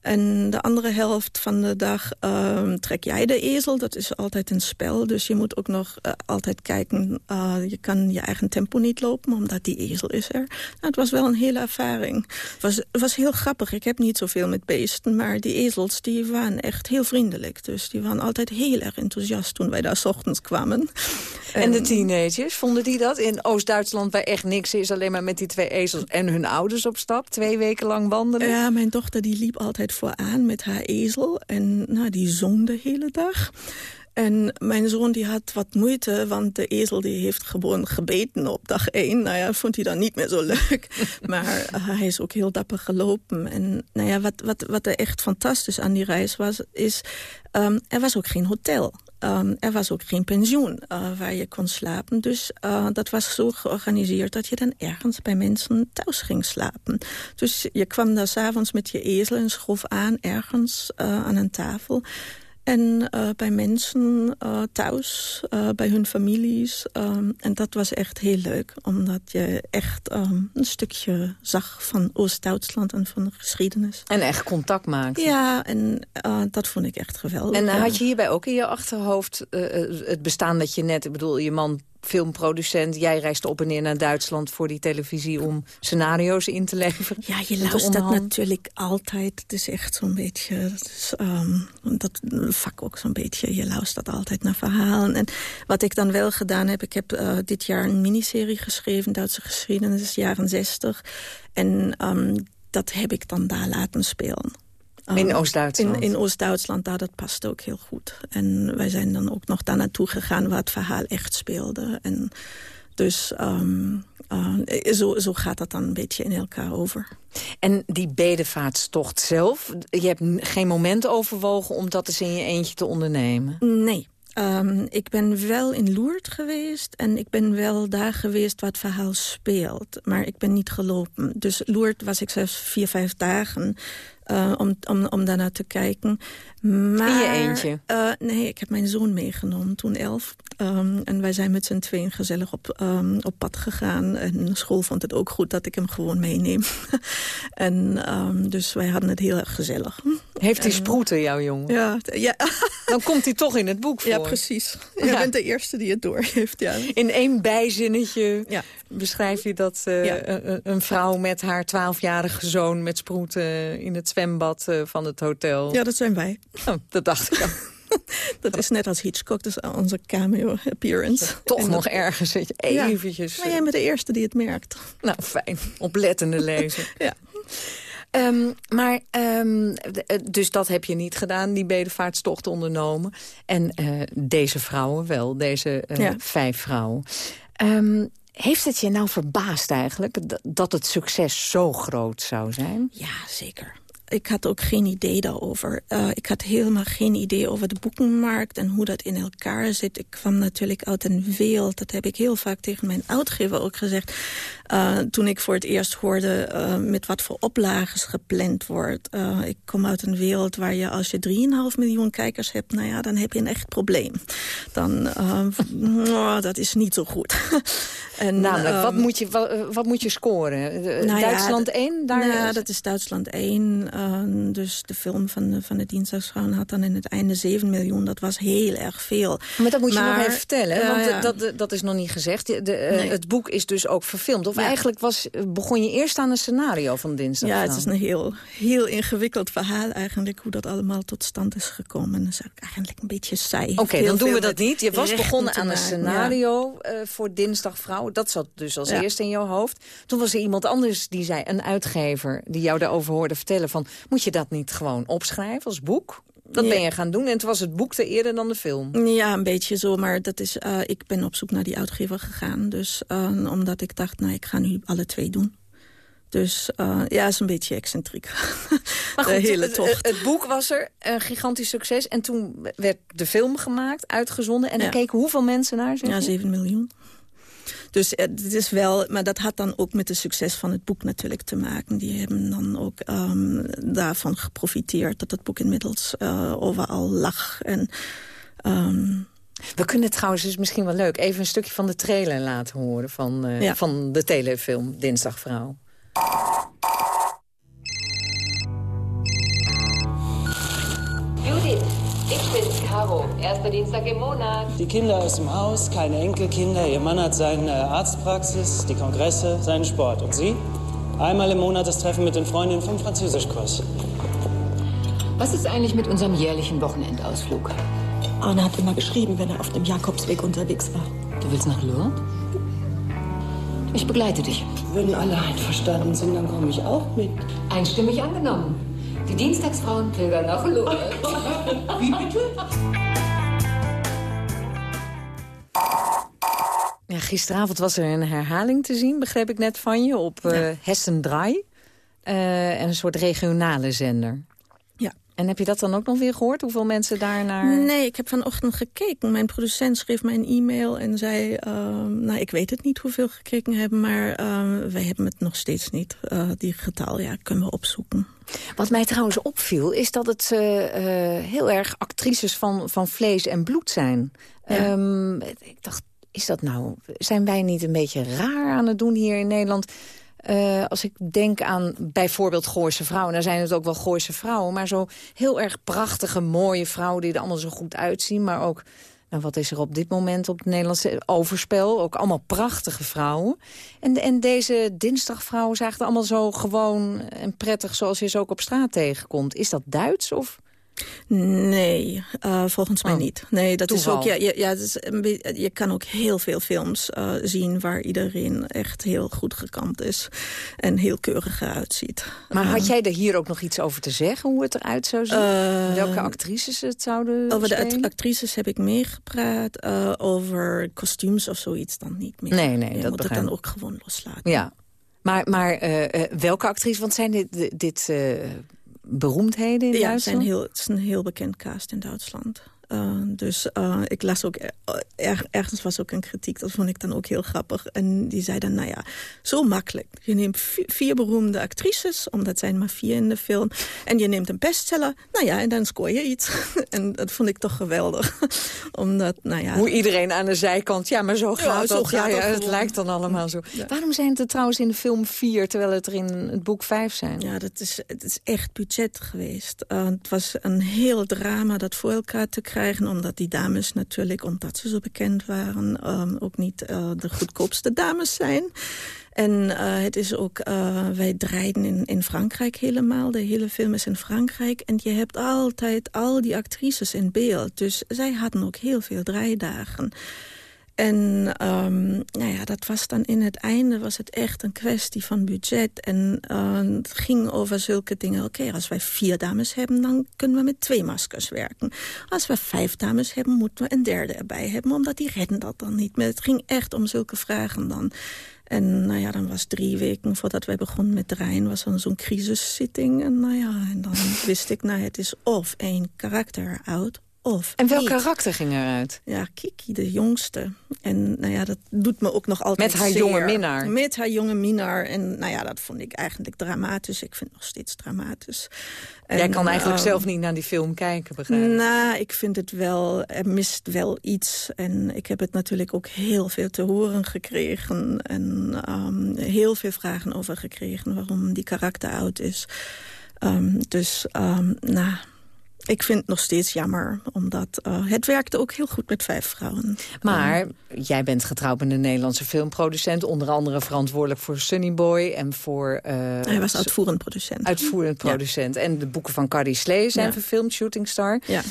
En de andere helft van de dag uh, trek jij de ezel. Dat is altijd een spel, dus je moet ook nog uh, altijd kijken. Uh, je kan je eigen tempo niet lopen, omdat die ezel is er. Nou, het was wel een hele ervaring. Het was, was heel grappig. Ik heb niet zoveel met beesten, maar die ezels die waren echt heel vriendelijk. Dus die waren altijd heel erg enthousiast toen wij daar s ochtends kwamen. En, en de teenagers, vonden die dat? In Oost-Duitsland, waar echt niks is, alleen maar met die twee ezels en hun ouders op stap. Twee weken lang wandelen. Ja, mijn dochter die liep altijd vooraan met haar ezel. En nou, die zong de hele dag. En mijn zoon die had wat moeite, want de ezel die heeft gewoon gebeten op dag één. Nou ja, vond hij dan niet meer zo leuk. [laughs] maar uh, hij is ook heel dapper gelopen. En nou ja, wat, wat, wat er echt fantastisch aan die reis was, is... Um, er was ook geen hotel. Um, er was ook geen pensioen uh, waar je kon slapen. Dus uh, dat was zo georganiseerd dat je dan ergens bij mensen thuis ging slapen. Dus je kwam daar s'avonds met je ezel en schoof aan ergens uh, aan een tafel. En uh, bij mensen uh, thuis, uh, bij hun families. Um, en dat was echt heel leuk. Omdat je echt um, een stukje zag van Oost-Duitsland en van de geschiedenis. En echt contact maakte. Ja, en dat vond ik echt geweldig. En had je hierbij ook in je achterhoofd het bestaan dat je net... Ik bedoel, je man filmproducent. Jij reist op en neer naar Duitsland voor die televisie... om scenario's in te leveren. Ja, je luistert dat natuurlijk altijd. Het is echt zo'n beetje... Is, um, dat vak ook zo'n beetje. Je luistert altijd naar verhalen. En wat ik dan wel gedaan heb... Ik heb uh, dit jaar een miniserie geschreven... Duitse geschiedenis, jaren 60. En um, dat heb ik dan daar laten spelen. In Oost-Duitsland? In, in Oost-Duitsland, daar dat past ook heel goed. En wij zijn dan ook nog daar naartoe gegaan waar het verhaal echt speelde. En dus um, uh, zo, zo gaat dat dan een beetje in elkaar over. En die bedevaartstocht zelf, je hebt geen moment overwogen om dat eens in je eentje te ondernemen? Nee. Um, ik ben wel in Lourdes geweest en ik ben wel daar geweest waar het verhaal speelt. Maar ik ben niet gelopen. Dus Lourdes was ik zelfs vier, vijf dagen uh, om, om, om daarnaar te kijken. Maar, in je eentje? Uh, nee, ik heb mijn zoon meegenomen, toen elf. Um, en wij zijn met z'n tweeën gezellig op, um, op pad gegaan. En school vond het ook goed dat ik hem gewoon meeneem. [laughs] en um, dus wij hadden het heel erg gezellig. Heeft hij sproeten, jouw jongen? Ja, ja. [laughs] Dan komt hij toch in het boek voor. Ja, precies. Je ja. bent de eerste die het door heeft, ja. In één bijzinnetje ja. beschrijf je dat uh, ja. een, een, vrouw met haar twaalfjarige zoon... met sproeten in het zwembad uh, van het hotel. Ja, dat zijn wij. [laughs] Oh, dat dacht ik al. [laughs] dat is net als Hitchcock, dus onze cameo appearance. Ja, toch en nog dat... ergens, weet je, eventjes... Ja, maar jij bent de eerste die het merkt. Nou, fijn. Oplettende lezer. [laughs] ja. Um, maar, um, dus dat heb je niet gedaan, die bedevaartstocht ondernomen. En uh, deze vrouwen wel, deze uh, ja. vijf vrouwen. Um, heeft het je nou verbaasd eigenlijk dat het succes zo groot zou zijn? Ja, zeker ik had ook geen idee daarover. Uh, ik had helemaal geen idee over de boekenmarkt en hoe dat in elkaar zit. Ik kwam natuurlijk uit een wereld, dat heb ik heel vaak tegen mijn uitgever ook gezegd. Uh, toen ik voor het eerst hoorde uh, met wat voor oplages gepland wordt. ik kom uit een wereld waar je als je 3,5 miljoen kijkers hebt, nou ja, dan heb je een echt probleem. Dan, [laughs] oh, dat is niet zo goed. [laughs] en, Namelijk, wat, moet je, wat, wat, moet je scoren? Nou Duitsland ja, 1? Daar... Nou, dat is Duitsland 1. Uh, dus de film van de, van de Dinsdagsvrouwen had dan in het einde 7 miljoen. Dat was heel erg veel. Maar dat moet je nog even vertellen, want ja. dat, dat is nog niet gezegd. De, nee. Het boek is dus ook verfilmd. Of ja. eigenlijk was, begon je eerst aan een scenario van Dinsdag? Ja, het is een heel, heel ingewikkeld verhaal eigenlijk... hoe dat allemaal tot stand is gekomen. Dat is eigenlijk een beetje saai. Oké, okay, dan doen we dat niet. Je was begonnen aan een scenario uh, voor Dinsdagvrouw. Dat zat dus als eerste in jouw hoofd. Toen was er iemand anders die zei, een uitgever... die jou daarover hoorde vertellen van... moet je dat niet gewoon opschrijven als boek? Dat ben je gaan doen en het was het boek te eerder dan de film. Ja, een beetje zo, maar dat is, uh, ik ben op zoek naar die uitgever gegaan. Dus uh, omdat ik dacht, nou, ik ga nu alle twee doen. Dus uh, ja, is een beetje excentriek. [laughs] Maar goed, hele tocht. Het, het, boek was er, een gigantisch succes. En toen werd de film gemaakt, uitgezonden. En ja. dan keken hoeveel mensen naar? Zeg ja, 7 miljoen. Dus het is wel, maar dat had dan ook met het succes van het boek natuurlijk te maken. Die hebben dan ook um, daarvan geprofiteerd dat het boek inmiddels uh, overal lag. En, um, we kunnen trouwens, is misschien wel leuk, even een stukje van de trailer laten horen van, uh, ja. van de telefilm Dinsdagvrouw. Judith, ich bin's, Caro. Erster Dienstag im Monat. Die Kinder aus dem Haus, keine Enkelkinder. Ihr Mann hat seine Arztpraxis, die Kongresse, seinen Sport. Und Sie? Einmal im Monat das Treffen mit den Freundinnen vom Französischkurs. Was ist eigentlich mit unserem jährlichen Wochenendausflug? Arne hat immer geschrieben, wenn er auf dem Jakobsweg unterwegs war. Du willst nach Lourdes? Ich begleite dich. Wenn alle einverstanden sind, dann komme ich auch mit. Einstimmig angenommen. Die Dienstagsfrauen pilgern nach Lourdes. Wie bitte? Ja, gisteravond was er een herhaling te zien, begreep ik net van je, op uh, ja. Hessen Draai. Uh, een soort regionale zender. En heb je dat dan ook nog weer gehoord? Hoeveel mensen daar naar... Nee, ik heb vanochtend gekeken. Mijn producent schreef mij een e-mail en zei... Uh, nou, ik weet het niet hoeveel gekeken hebben... maar uh, wij hebben het nog steeds niet. Uh, die getal, ja, kunnen we opzoeken. Wat mij trouwens opviel, is dat het heel erg actrices van, van vlees en bloed zijn. Ja. Um, ik dacht, is dat nou... Zijn wij niet een beetje raar aan het doen hier in Nederland... Uh, als ik denk aan bijvoorbeeld Gooise vrouwen... dan zijn het ook wel Gooise vrouwen... maar zo heel erg prachtige, mooie vrouwen... die er allemaal zo goed uitzien, maar ook... Nou, wat is er op dit moment op het Nederlandse overspel? Ook allemaal prachtige vrouwen. En, en deze dinsdagvrouwen zagen er allemaal zo gewoon en prettig... zoals je ze ook op straat tegenkomt. Is dat Duits of... Nee, uh, volgens mij oh. niet. Nee, dat Toeval. is ook. Ja, ja, ja is je kan ook heel veel films uh, zien waar iedereen echt heel goed gekant is en heel keurig eruit ziet. Maar uh, had jij er hier ook nog iets over te zeggen hoe het eruit zou zien? Welke actrices het zouden Over spelen? de actrices heb ik meegepraat. over kostuums of zoiets dan niet meer. Nee, nee, je dat moet het dan ook gewoon loslaten. Ja, maar, maar welke actrice? Want zijn dit, dit beroemdheden in ja, Duitsland? Zijn heel, het is een heel bekend cast in Duitsland. Uh, dus uh, ik las ook, er, ergens was ook een kritiek, dat vond ik dan ook heel grappig. En die zei dan, nou ja, zo makkelijk. Je neemt vier, beroemde actrices, omdat zijn maar vier in de film. En je neemt een bestseller, nou ja, en dan scoor je iets. [laughs] en dat vond ik toch geweldig. [laughs] omdat, nou ja... Hoe iedereen aan de zijkant, ja, maar zo gaat ja, dat. Zo gaat ja, ja, het lijkt dan allemaal zo. Ja. Waarom zijn het er trouwens in de film vier, terwijl het er in het boek vijf zijn? Ja, dat is, het is echt budget geweest. Uh, het was een heel drama dat voor elkaar te krijgen Omdat die dames natuurlijk, omdat ze zo bekend waren... Um, ook niet uh, de goedkoopste dames zijn. En uh, het is ook, uh, wij draaien in, in Frankrijk helemaal. De hele film is in Frankrijk. En je hebt altijd al die actrices in beeld. Dus zij hadden ook heel veel draaidagen. En um, nou ja, dat was dan in het einde was het echt een kwestie van budget. En uh, het ging over zulke dingen. Oké, okay, als wij vier dames hebben, dan kunnen we met twee maskers werken. Als we vijf dames hebben, moeten we een derde erbij hebben. Omdat die redden dat dan niet meer. Het ging echt om zulke vragen dan. En nou ja, dan was drie weken voordat wij begonnen met draaien... was dan zo'n crisissitting. En nou ja, en dan wist ik, nou het is of één karakter oud of En welk niet. karakter ging eruit? Ja, Kiki, de jongste. En nou ja, dat doet me ook nog altijd Met haar zeer. jonge minnaar? Met haar jonge minnaar. En nou ja, dat vond ik eigenlijk dramatisch. Ik vind het nog steeds dramatisch. En, Jij kan eigenlijk uh, zelf niet naar die film kijken, begrijp ik? Nou, ik vind het wel... Er mist wel iets. En ik heb het natuurlijk ook heel veel te horen gekregen. En um, heel veel vragen over gekregen waarom die karakter oud is. Ehm, dus, um, nou, ik vind het nog steeds jammer, omdat uh, het werkte ook heel goed met vijf vrouwen. Maar jij bent getrouwd met een Nederlandse filmproducent... onder andere verantwoordelijk voor Sunny Boy en voor... Uh, Hij was uitvoerend producent. Uitvoerend producent. En de boeken van Cardi Slee zijn ja. verfilmd, Shooting Star. Ja.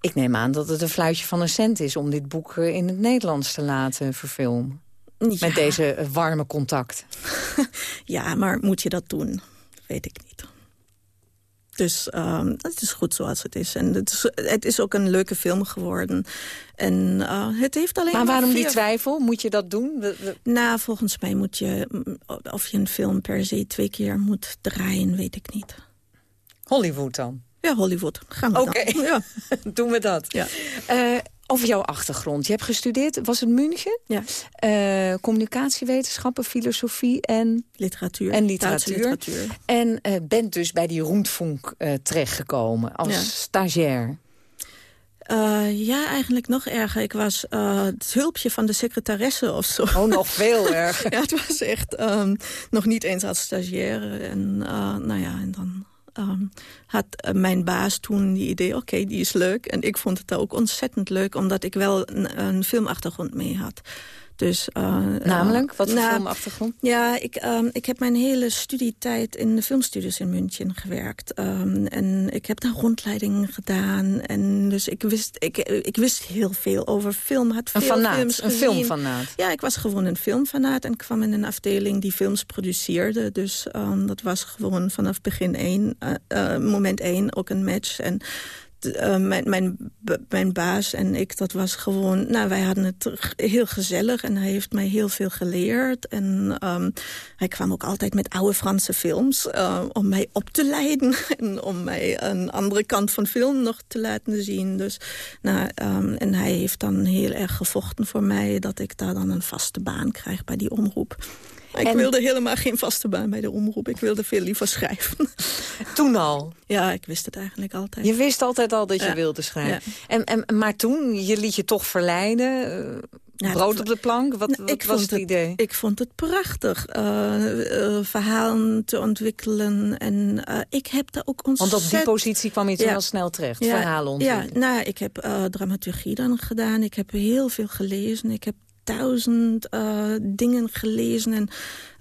Ik neem aan dat het een fluitje van een cent is... om dit boek in het Nederlands te laten verfilmen. Ja. Met deze warme contact. [laughs] ja, maar moet je dat doen? Weet ik niet. Dus um, het is goed zoals het is. En het is, het is ook een leuke film geworden. En uh, het heeft alleen maar waarom die twijfel? Moet je dat doen? We, we... Nou, volgens mij moet je... Of je een film per se twee keer moet draaien, weet ik niet. Hollywood dan? Ja, Hollywood. Gaan we Oké, okay. ja. [laughs] doen we dat. Ja. Uh, over jouw achtergrond. Je hebt gestudeerd, was het München? Ja. Uh, communicatiewetenschappen, filosofie en... Literatuur. En literatuur. literatuur. En uh, bent dus bij die Rundfunk uh, terechtgekomen als ja. stagiair. Uh, ja, eigenlijk nog erger. Ik was uh, het hulpje van de secretaresse of zo. Oh, nog veel [laughs] erger. ja, het was echt um, nog niet eens als stagiaire. En uh, nou ja, en dan um, had mijn baas toen die idee, oké, die is leuk. En ik vond het ook ontzettend leuk, omdat ik wel een filmachtergrond mee had. Dus, uh, Namelijk? Wat voor nou, filmachtergrond? Ja, ik, um, ik heb mijn hele studietijd in de filmstudios in München gewerkt. Um, en ik heb daar rondleidingen gedaan. En dus ik wist, ik, ik wist heel veel over film. Had veel een fanaat, films een filmfanaat. Ja, ik was gewoon een filmfanaat en kwam in een afdeling die films produceerde. Dus um, dat was gewoon vanaf begin één, uh, uh, moment één ook een match. En uh, mijn, mijn, mijn baas en ik, dat was gewoon... Nou, wij hadden het heel gezellig en hij heeft mij heel veel geleerd. En um, hij kwam ook altijd met oude Franse films uh, om mij op te leiden. [laughs] En om mij een andere kant van film nog te laten zien. Dus, nou, um, en hij heeft dan heel erg gevochten voor mij... dat ik daar dan een vaste baan krijg bij die omroep. Ik en... wilde helemaal geen vaste baan bij de omroep. Ik wilde veel liever schrijven. [laughs] Toen al? Ja, ik wist het eigenlijk altijd. Je wist altijd al dat je ja. wilde schrijven. Ja. En, en, maar toen, je liet je toch verleiden... Uh, ja, brood op de plank? Wat, nou, wat was het, het idee? Ik vond het prachtig. Uh, uh, verhalen te ontwikkelen. En ik heb daar ook ontzettend... Want op die positie kwam je toen al snel terecht? verhalen ontwikkelen? Ja, nou, ik heb dramaturgie dan gedaan. Ik heb heel veel gelezen. Ik heb duizend uh, dingen gelezen en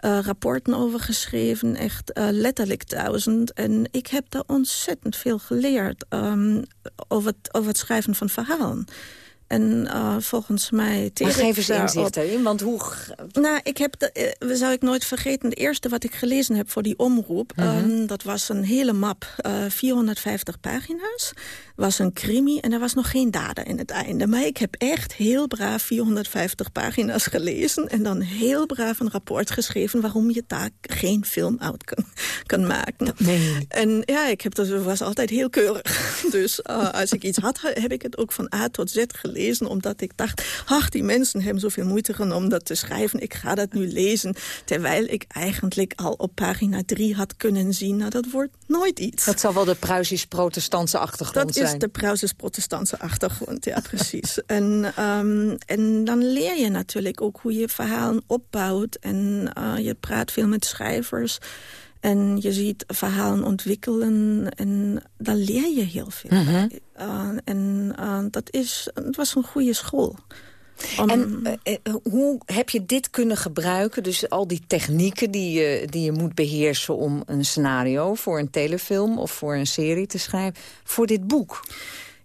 uh, rapporten over geschreven. Echt uh, letterlijk duizend. En ik heb daar ontzettend veel geleerd um, over, het, over het schrijven van verhalen. En uh, volgens mij... Maar geef eens inzicht want hoe... Nou, ik heb, de, uh, zou ik nooit vergeten, het eerste wat ik gelezen heb voor die omroep... -hmm. um, dat was een hele map, uh, 450 pagina's. Was een crimi en er was nog geen dader in het einde. Maar ik heb echt heel braaf 450 pagina's gelezen... en dan heel braaf een rapport geschreven... waarom je daar geen film uit kan, kan maken. Je. En ja, ik heb, dat was altijd heel keurig. [laughs] dus uh, als ik iets had, heb ik het ook van A tot Z gelezen lezen, omdat ik dacht... ach, die mensen hebben zoveel moeite genomen om dat te schrijven. Ik ga dat nu lezen. Terwijl ik eigenlijk al op pagina 3 had kunnen zien... nou, dat wordt nooit iets. Dat zal wel de Pruisisch-protestantse achtergrond dat zijn. Dat is de Pruisisch-protestantse achtergrond, ja, precies. [laughs] en, um, en dan leer je natuurlijk ook hoe je verhalen opbouwt. En uh, je praat veel met schrijvers... En je ziet verhalen ontwikkelen en dan leer je heel veel. Mhm. Uh, en uh, dat is, het was een goede school. Om... En uh, hoe heb je dit kunnen gebruiken? Dus al die technieken die je, die je moet beheersen... om een scenario voor een telefilm of voor een serie te schrijven... voor dit boek?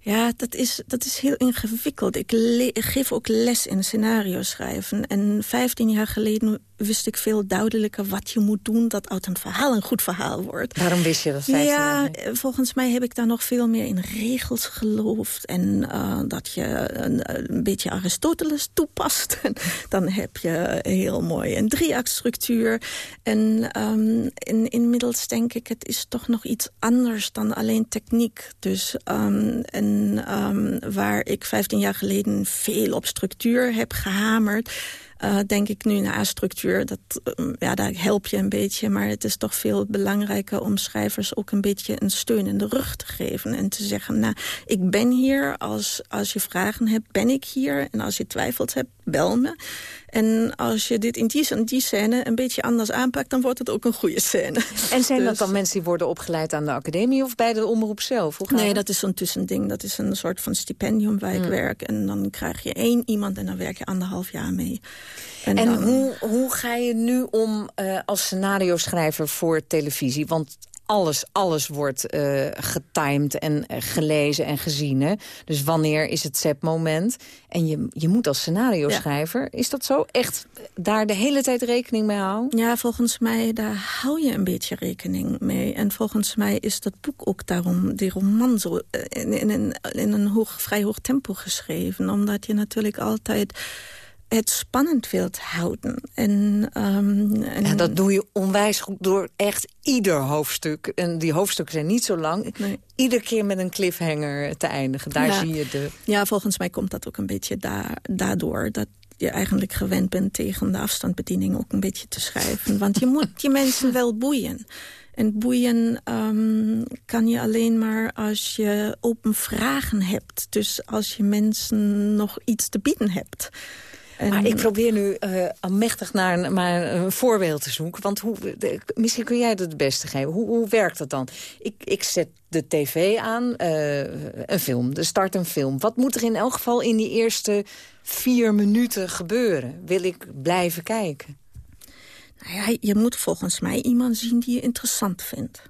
Ja, dat is, dat is heel ingewikkeld. Ik, ik geef ook les in scenario schrijven. En 15 jaar geleden wist ik veel duidelijker wat je moet doen... dat uit een verhaal een goed verhaal wordt. Waarom wist je dat 15 Ja, volgens mij heb ik daar nog veel meer in regels geloofd. En uh, dat je een, een, beetje Aristoteles toepast. [laughs] Dan heb je heel mooi een drieaktstructuur. En um, in, inmiddels denk ik, het is toch nog iets anders dan alleen techniek. Dus um, en, um, waar ik 15 jaar geleden veel op structuur heb gehamerd... Uh, denk ik nu naar structuur. Dat, uh, ja, daar help je een beetje. Maar het is toch veel belangrijker om schrijvers ook een beetje een steun in de rug te geven. En te zeggen, nou, ik ben hier. Als, als je vragen hebt, ben ik hier. En als je twijfels hebt, bel me. En als je dit in die en die scène een beetje anders aanpakt... dan wordt het ook een goede scène. [laughs] En zijn dat Dus- dan mensen die worden opgeleid aan de academie... of bij de omroep zelf? Nee, dat is zo'n tussending. Dat is een soort van stipendium waar ik Hmm. werk. En dan krijg je één iemand en dan werk je anderhalf jaar mee. En, dan- hoe, hoe ga je nu om eh, als scenario-schrijver voor televisie? Want alles, alles wordt eh, getimed en eh, gelezen en gezien. Hè? Dus wanneer is het setmoment? En je, je moet als scenario-schrijver, is dat zo? Echt daar de hele tijd rekening mee houden? Ja, volgens mij, daar hou je een beetje rekening mee. En volgens mij is dat boek ook daarom, die roman, zo eh, in, in, een- in een hoog, vrij hoog tempo geschreven. Omdat je natuurlijk altijd het spannend wilt houden. En, ehm, en Ja, dat doe je onwijs goed door echt ieder hoofdstuk. En die hoofdstukken zijn niet zo lang. Iedere keer met een cliffhanger te eindigen. Daar Ja. zie je de... Ja, volgens mij komt dat ook een beetje daar, daardoor. Dat je eigenlijk gewend bent tegen de afstandsbediening ook een beetje te schrijven. Want je moet die mensen wel boeien. En boeien ehm, kan je alleen maar als je open vragen hebt. Dus als je mensen nog iets te bieden hebt. En- Maar ik probeer nu uh, almechtig naar een, maar een voorbeeld te zoeken. Want hoe, de, misschien kun jij het het beste geven. Hoe, hoe werkt dat dan? Ik, ik zet de tv aan, uh, een film, er start een film. Wat moet er in elk geval in die eerste vier minuten gebeuren? Wil ik blijven kijken? Nou ja, je moet volgens mij iemand zien die je interessant vindt.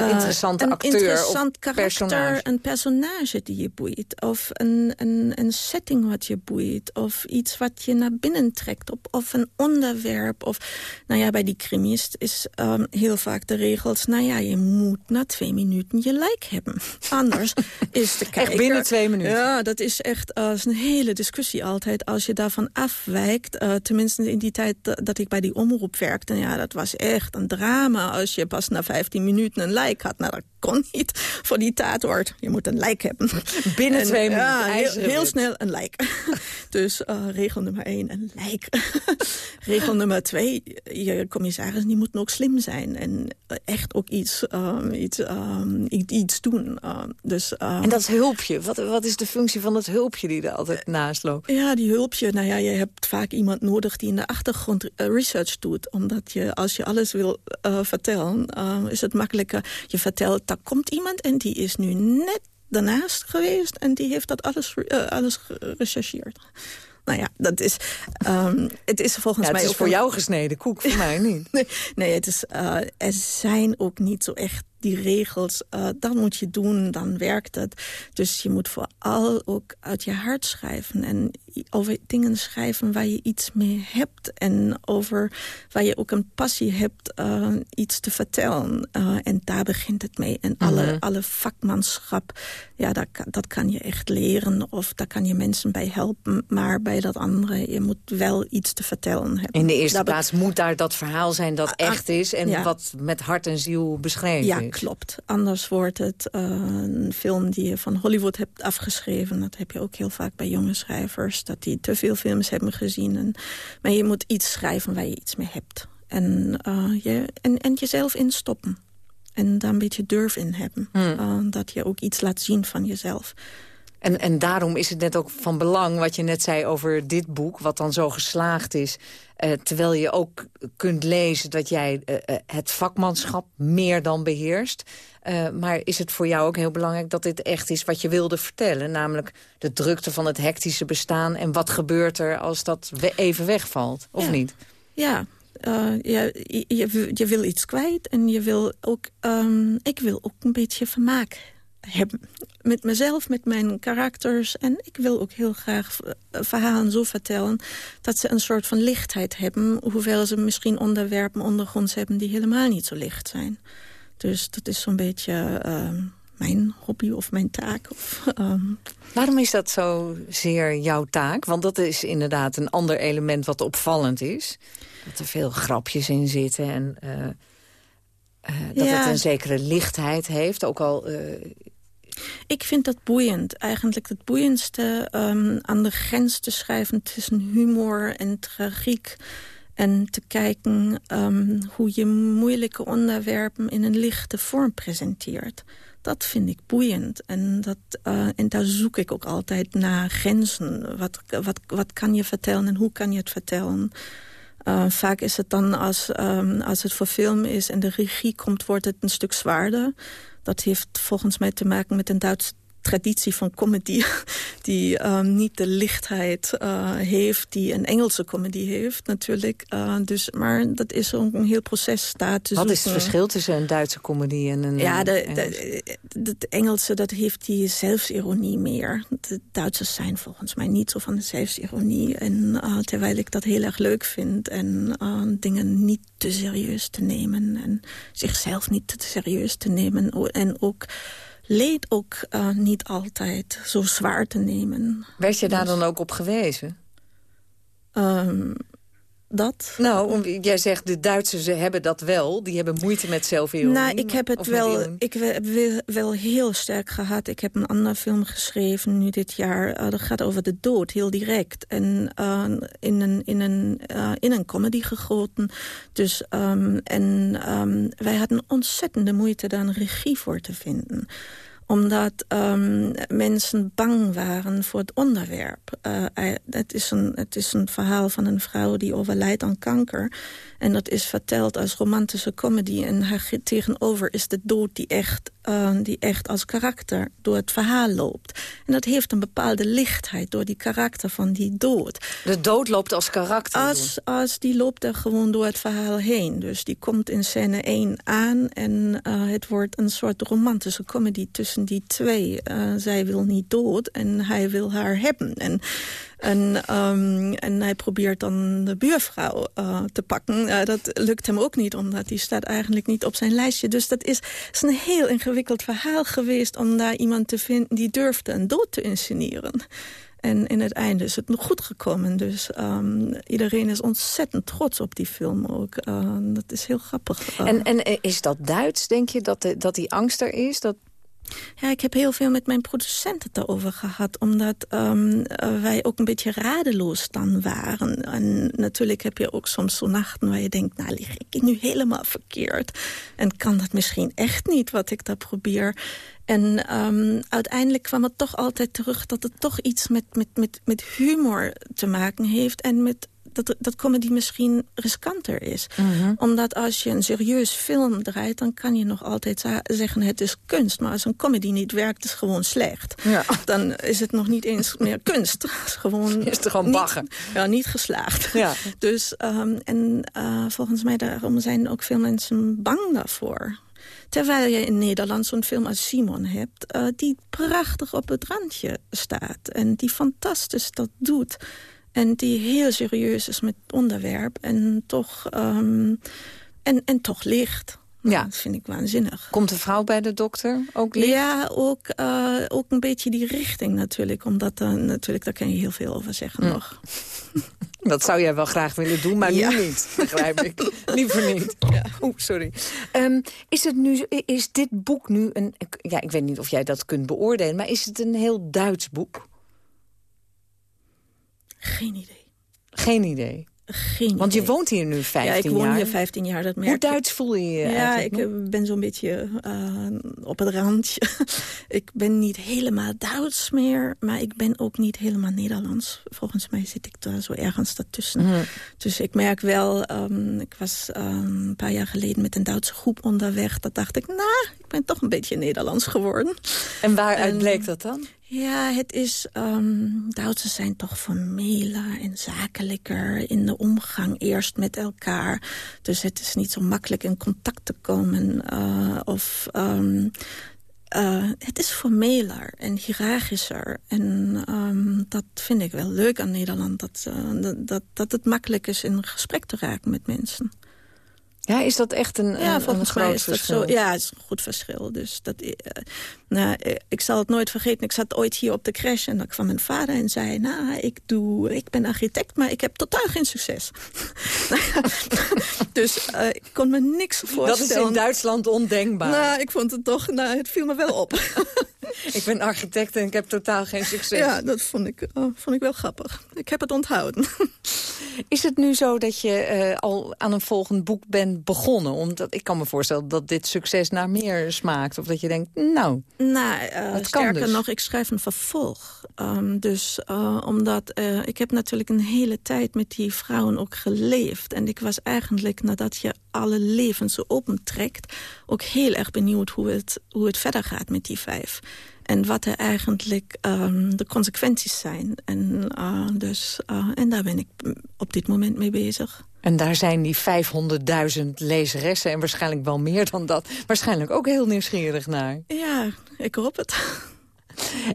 Een Uh, interessante een acteur interessant of karakter, personage. een personage die je boeit. Of een, een, een setting wat je boeit. Of iets wat je naar binnen trekt. Of, of een onderwerp. Of, nou ja, bij die crimies is um, heel vaak de regels... nou ja, je moet na twee minuten je like hebben. [laughs] Anders is de kijker... binnen twee minuten? Ja, dat is echt uh, is een hele discussie altijd. Als je daarvan afwijkt, uh, tenminste in die tijd dat ik bij die omroep werkte... ja, dat was echt een drama als je pas na 15 minuten een had. Kon niet voor die tatort. Je moet een like hebben. Binnen En, twee minuten, Ja, heel, snel een like. [laughs] dus uh, regel nummer één, een like. [laughs] regel nummer twee, je commissaris die moet ook slim zijn. En echt ook iets, um, iets, um, iets doen. Uh, dus, um, En dat hulpje, wat, wat is de functie van dat hulpje die er altijd naast loopt? Ja, die hulpje. Nou ja, je hebt vaak iemand nodig die in de achtergrond uh, research doet. Omdat je, als je alles wil uh, vertellen, is het makkelijker. Je vertelt, daar komt iemand en die is nu net daarnaast geweest... en die heeft dat alles, uh, alles gerechercheerd. Nou ja, dat is, um, het is volgens Ja, het mij is ook voor jou gesneden koek, voor mij niet. [laughs] Nee, nee het is, uh, er zijn ook niet zo echt die regels. Uh, dat moet je doen, dan werkt het. Dus je moet vooral ook uit je hart schrijven. En over dingen schrijven waar je iets mee hebt. En over waar je ook een passie hebt uh, iets te vertellen. Uh, en daar begint het mee. En alle, Mhm. alle vakmanschap, ja, dat, kan- dat kan je echt leren. Of daar kan je mensen bij helpen. Maar bij dat andere, je moet wel iets te vertellen hebben. In de eerste Daar plaats moet daar dat verhaal zijn dat echt is... en ja. wat met hart en ziel beschreven Ja, is. Klopt. Anders wordt het uh, een film die je van Hollywood hebt afgeschreven. Dat heb je ook heel vaak bij jonge schrijvers. Dat die te veel films hebben gezien. En, maar je moet iets schrijven waar je iets mee hebt. En, uh, je, en, en jezelf instoppen. En daar een beetje durf in hebben. Hmm. Uh, dat je ook iets laat zien van jezelf. En, en daarom is het net ook van belang wat je net zei over dit boek... wat dan zo geslaagd is. eh, terwijl je ook kunt lezen dat jij eh, eh, het vakmanschap meer dan beheerst. Eh, maar is het voor jou ook heel belangrijk dat dit echt is wat je wilde vertellen? Namelijk de drukte van het hectische bestaan... en wat gebeurt er als dat we- even wegvalt, of Ja. niet? Ja, uh, je, je, je wil iets kwijt en je wil ook... Um, ik wil ook een beetje vermaak hebben. Met mezelf, met mijn karakters. En ik wil ook heel graag uh, verhalen zo vertellen... dat ze een soort van lichtheid hebben... hoewel ze misschien onderwerpen ondergronds hebben... die helemaal niet zo licht zijn. Dus dat is zo'n beetje uh, mijn hobby of mijn taak. Of, um, Waarom is dat zo zeer jouw taak? Want dat is inderdaad een ander element wat opvallend is. Dat er veel grapjes in zitten en uh, uh, dat Ja. het een zekere lichtheid heeft. Ook al... Uh, Ik vind dat boeiend. Eigenlijk het boeiendste um, aan de grens te schrijven tussen humor en tragiek En te kijken um, hoe je moeilijke onderwerpen in een lichte vorm presenteert. Dat vind ik boeiend. En, dat, uh, en daar zoek ik ook altijd naar grenzen. Wat, wat, wat kan je vertellen en hoe kan je het vertellen? Uh, vaak is het dan als, um, als het voor film is en de regie komt, wordt het een stuk zwaarder. Dat heeft volgens mij te maken met een Duitse traditie van comedy... die um, niet de lichtheid uh, heeft die een Engelse comedy heeft natuurlijk. Uh, dus, maar dat is een heel proces staat Wat is het verschil tussen een Duitse comedy en een Ja, de, de, de, Engelse dat heeft die zelfsironie meer. De Duitsers zijn volgens mij niet zo van de zelfsironie. En, uh, terwijl ik dat heel erg leuk vind. En dingen niet te serieus te nemen. En zichzelf niet te serieus te nemen. En ook leed ook uh, niet altijd zo zwaar te nemen. Werd je daar dus- dan ook op gewezen? Um, dat. Nou, jij zegt de Duitsers hebben dat wel. Die hebben moeite met zelfironie. Nou, ik heb het wel, ik heb wel heel sterk gehad. Ik heb een andere film geschreven nu dit jaar. Uh, dat gaat over de dood, heel direct. En uh, in, een, in, een, uh, in een comedy gegoten. Dus, um, en um, wij hadden ontzettende moeite daar een regie voor te vinden omdat um, mensen bang waren voor het onderwerp. Uh, het, is een, het is een verhaal van een vrouw die overlijdt aan kanker. En dat is verteld als romantische comedy. En haar tegenover is de dood die echt, uh, die echt als karakter door het verhaal loopt. En dat heeft een bepaalde lichtheid door die karakter van die dood. De dood loopt als karakter? Als, als die loopt er gewoon door het verhaal heen. Dus die komt in scène 1 aan en uh, het wordt een soort romantische comedy tussen die twee. Uh, zij wil niet dood en hij wil haar hebben. En en, en hij probeert dan de buurvrouw uh, te pakken. Uh, dat lukt hem ook niet, omdat die staat eigenlijk niet op zijn lijstje. Dus dat is, een heel ingewikkeld verhaal geweest... om daar iemand te vinden die durfde een dood te insceneren. En in het einde is het nog goed gekomen. Dus um, iedereen is ontzettend trots op die film ook. Dat is heel grappig. En, en is dat Duits, denk je, dat, dat die angst er is? Dat ja, ik heb heel veel met mijn producenten daarover gehad. Omdat um, wij ook een beetje radeloos dan waren. En natuurlijk heb je ook soms zo nachten waar je denkt... nou, lig ik nu helemaal verkeerd? En kan dat misschien echt niet wat ik daar probeer? En um, uiteindelijk kwam het toch altijd terug dat het toch iets met, met, met, met humor te maken heeft... en met dat, dat comedy misschien riskanter is. Mhm. Omdat als je een serieus film draait... dan kan je nog altijd zeggen het is kunst. Maar als een comedy niet werkt, is het gewoon slecht. Ja. Dan is het nog niet eens meer kunst. Het is gewoon, [laughs] is het gewoon baggen. Ja, niet geslaagd. Ja. Dus, um, en uh, volgens mij daarom zijn ook veel mensen bang daarvoor. Terwijl je in Nederland zo'n film als Simon hebt... Uh, die prachtig op het randje staat. En die fantastisch dat doet. En die heel serieus is met het onderwerp. En toch, um, en, en toch licht. Ja. Dat vind ik waanzinnig. Komt de vrouw bij de dokter ook licht? Ja, ook, uh, ook een beetje die richting natuurlijk. Omdat uh, natuurlijk, daar kan je heel veel over zeggen hm. nog. [laughs] Dat zou jij wel graag willen doen, maar nu niet, begrijp ik. [laughs] Liever niet. Ja. Oeh, sorry. Um, is, het nu, is dit boek nu een... Ja, ik weet niet of jij dat kunt beoordelen... maar is het een heel Duits boek? Geen idee. Geen idee? Geen Want je woont hier nu 15 jaar. Ja, ik woon hier 15 jaar. Dat merk Hoe Duits voel je je Ja, ik nog? ben zo'n beetje uh, op het randje. [laughs] ik ben niet helemaal Duits meer, maar ik ben ook niet helemaal Nederlands. Volgens mij zit ik daar zo ergens daartussen. Mm Dus ik merk wel, um, ik was um, een paar jaar geleden met een Duitse groep onderweg. Dat dacht ik, nou, ik ben toch een beetje Nederlands geworden. En waaruit en, bleek dat dan? Ja, het is... Um, Duitsers zijn toch formeler en zakelijker in de omgang eerst met elkaar. Dus het is niet zo makkelijk in contact te komen. Uh, of... Um, uh, het is formeler en hiërarchischer. En um, dat vind ik wel leuk aan Nederland. Dat, uh, dat, dat het makkelijk is in gesprek te raken met mensen. Ja, is dat echt een, ja, een, volgens een groot mij is dat verschil? Zo, ja, het is een goed verschil. Dus dat, nou, ik zal het nooit vergeten. Ik zat ooit hier op de crash en dan kwam mijn vader en zei... nou, ik, doe, ik ben architect, maar ik heb totaal geen succes. [laughs] [laughs] dus uh, ik kon me niks voorstellen. Dat is in Duitsland ondenkbaar. Nou, ik vond het toch... Nou, het viel me wel op. [laughs] ik ben architect en ik heb totaal geen succes. Ja, dat vond ik, uh, vond ik wel grappig. Ik heb het onthouden. Is het nu zo dat je uh, al aan een volgend boek bent begonnen? Omdat ik kan me voorstellen dat dit succes naar meer smaakt. Of dat je denkt, nou, nou uh, het sterker dus. nog, ik schrijf een vervolg. Um, dus uh, omdat ik heb natuurlijk een hele tijd met die vrouwen ook geleefd. En ik was eigenlijk, nadat je alle levens zo opentrekt... ook heel erg benieuwd hoe het, hoe het verder gaat met die vijf. En wat er eigenlijk um, de consequenties zijn. En, uh, dus, uh, en daar ben ik op dit moment mee bezig. En daar zijn die 500.000 lezeressen en waarschijnlijk wel meer dan dat... waarschijnlijk ook heel nieuwsgierig naar. Ja, ik hoop het.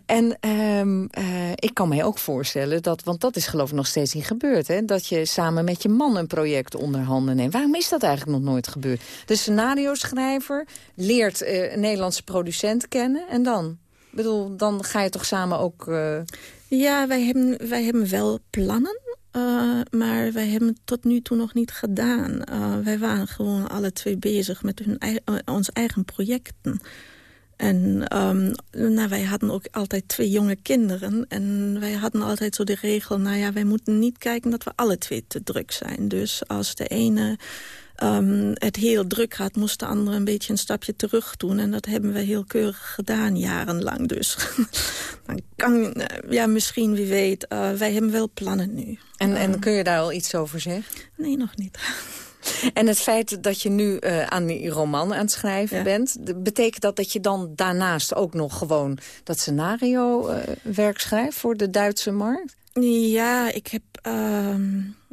En um, uh, ik kan mij ook voorstellen, dat, want dat is geloof ik nog steeds niet gebeurd... Hè, dat je samen met je man een project onder handen neemt. Waarom is dat eigenlijk nog nooit gebeurd? De scenario-schrijver leert uh, een Nederlandse producent kennen en dan? Ik bedoel, dan ga je toch samen ook... Uh... Ja, wij hebben, wij hebben wel plannen. Uh, maar wij hebben het tot nu toe nog niet gedaan. Uh, wij waren gewoon alle twee bezig met hun eigen, onze eigen projecten. En um, nou, wij hadden ook altijd twee jonge kinderen. En wij hadden altijd zo de regel... nou ja, wij moeten niet kijken dat we alle twee te druk zijn. Dus als de ene um, het heel druk had... moest de andere een beetje een stapje terug doen. En dat hebben we heel keurig gedaan, jarenlang. Dus [laughs] dan kan, ja, misschien, wie weet, uh, wij hebben wel plannen nu. En, en kun je daar al iets over zeggen? Nee, nog niet. [laughs] En het feit dat je nu uh, aan die roman aan het schrijven ja. bent... betekent dat dat je dan daarnaast ook nog gewoon dat scenario-werk uh, schrijft... voor de Duitse markt? Ja, ik heb... Uh,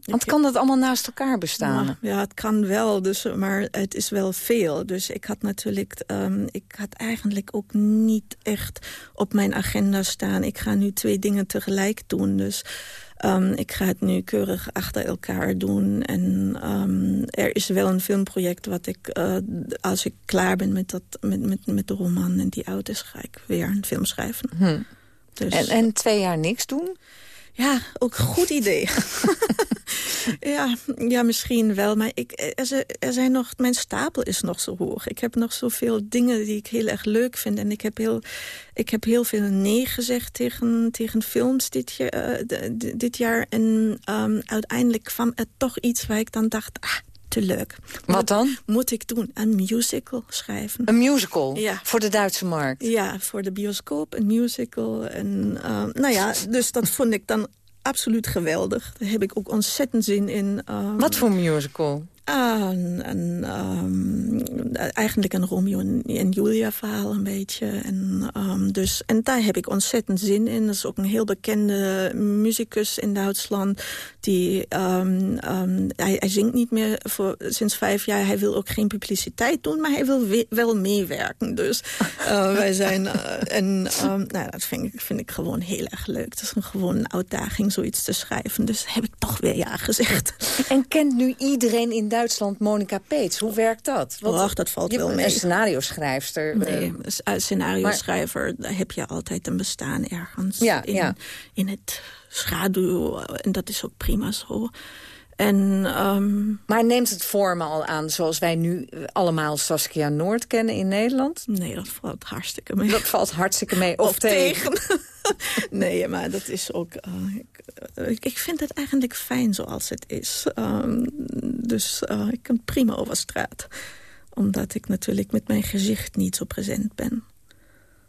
Want kan dat allemaal naast elkaar bestaan? Ja, ja, het kan wel, dus, maar het is wel veel. Dus ik had natuurlijk... Um, ik had eigenlijk ook niet echt op mijn agenda staan... ik ga nu twee dingen tegelijk doen, dus... Um, ik ga het nu keurig achter elkaar doen. En um, er is wel een filmproject wat ik, uh, als ik klaar ben met, dat, met, met, met de roman en die oud is, ga ik weer een film schrijven. Hm. Dus, en, en twee jaar niks doen? Ja, ook een goed idee. [laughs] ja, ja, misschien wel. Maar ik, er, er zijn nog, mijn stapel is nog zo hoog. Ik heb nog zoveel dingen die ik heel erg leuk vind. En ik heb heel, ik heb heel veel nee gezegd tegen, tegen films dit jaar. Uh, dit jaar. En um, uiteindelijk kwam er toch iets waar ik dan dacht... Ah, te leuk. Wat dan? Moet ik doen? Een musical schrijven. Een musical? Ja. Voor de Duitse markt? Ja, voor de bioscoop, een musical. En, uh, nou ja, dus dat vond ik dan absoluut geweldig. Daar heb ik ook ontzettend zin in. Um, Wat voor musical? Um, eigenlijk een Romeo en, en, Julia verhaal een beetje. En, um, dus, en daar heb ik ontzettend zin in. Dat is ook een heel bekende muzikus in Duitsland. Die, um, hij, hij, zingt niet meer voor, sinds vijf jaar. Hij wil ook geen publiciteit doen, maar hij wil we, wel meewerken. Dus uh, [laughs] wij zijn... Uh, en nou, dat vind ik, vind ik gewoon heel erg leuk. Het is een, gewoon een uitdaging zoiets te schrijven. Dus heb ik toch weer ja gezegd. En kent nu iedereen in Duitsland Monica Peets. Hoe werkt dat? Want Och, dat valt je wel mee. Een scenario-schrijfster. Nee, een scenario-schrijver, heb je altijd een bestaan ergens. Ja, in, ja. in het schaduw. En dat is ook prima zo. En, um, maar neemt het vormen al aan zoals wij nu allemaal Saskia Noord kennen in Nederland? Nee, dat valt hartstikke mee. Dat valt hartstikke mee. [laughs] Of, of tegen. tegen. [laughs] nee, maar dat is ook... Uh, ik, ik, vind het eigenlijk fijn zoals het is. Um, dus uh, ik kan prima over straat. Omdat ik natuurlijk met mijn gezicht niet zo present ben.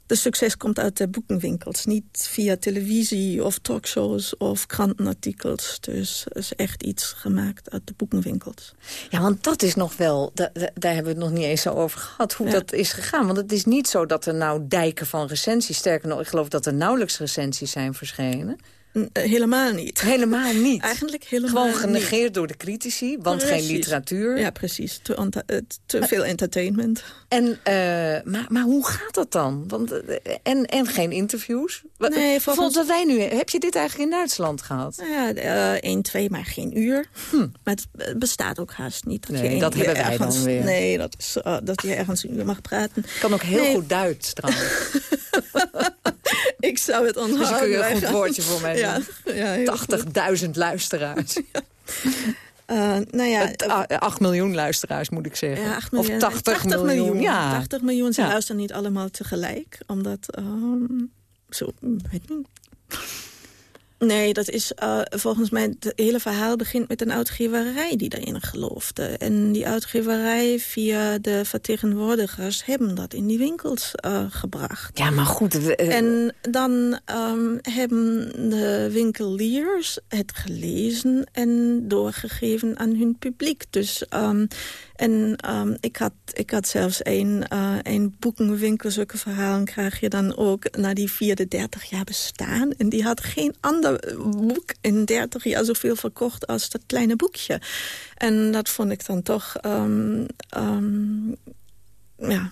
De succes komt uit de boekenwinkels. Niet via televisie of talkshows of krantenartikels. Dus het is echt iets gemaakt uit de boekenwinkels. Ja, want dat is nog wel... Da da daar hebben we het nog niet eens zo over gehad, hoe ja. dat is gegaan. Want het is niet zo dat er nou dijken van recensies... sterker nog, ik geloof dat er nauwelijks recensies zijn verschenen... Helemaal niet. Helemaal [laughs] niet. Eigenlijk helemaal Gewoon genegeerd niet. door de critici, want precies. geen literatuur. Ja, precies. Te, te veel entertainment. En, uh, maar, maar hoe gaat dat dan? Want, uh, en, en geen interviews? Nee, volgens dat wij nu... Heb je dit eigenlijk in Duitsland gehad? Ja, uh, één, twee, maar geen uur. Hm. Maar het bestaat ook haast niet. Dat nee, je dat hebben wij ergens, dan weer. Nee, dat, is, dat je ergens een uur mag praten. Kan ook heel nee. goed Duits trouwens. [laughs] [laughs] ik zou het onthouden. Dus kun je een goed woordje voor mij ja, ja 80.000 luisteraars. [laughs] ja. Uh, nou ja, 8 miljoen luisteraars moet ik zeggen. Ja, miljoen, of 80, 80 miljoen. miljoen. Ja. 80 miljoen. Ze luisteren niet allemaal tegelijk. Omdat, um, zo, weet niet. Nee, dat is uh, volgens mij... het hele verhaal begint met een uitgeverij die daarin geloofde. En die uitgeverij via de vertegenwoordigers... hebben dat in die winkels uh, gebracht. Ja, maar goed... Uh... En dan um, hebben de winkeliers het gelezen... en doorgegeven aan hun publiek. Dus... Um, en um, ik, had, ik had zelfs een, uh, een boekenwinkel, zulke verhalen krijg je dan ook... na die vierde, dertig jaar bestaan. En die had geen ander boek in dertig jaar zoveel verkocht als dat kleine boekje. En dat vond ik dan toch... Um, um, ja,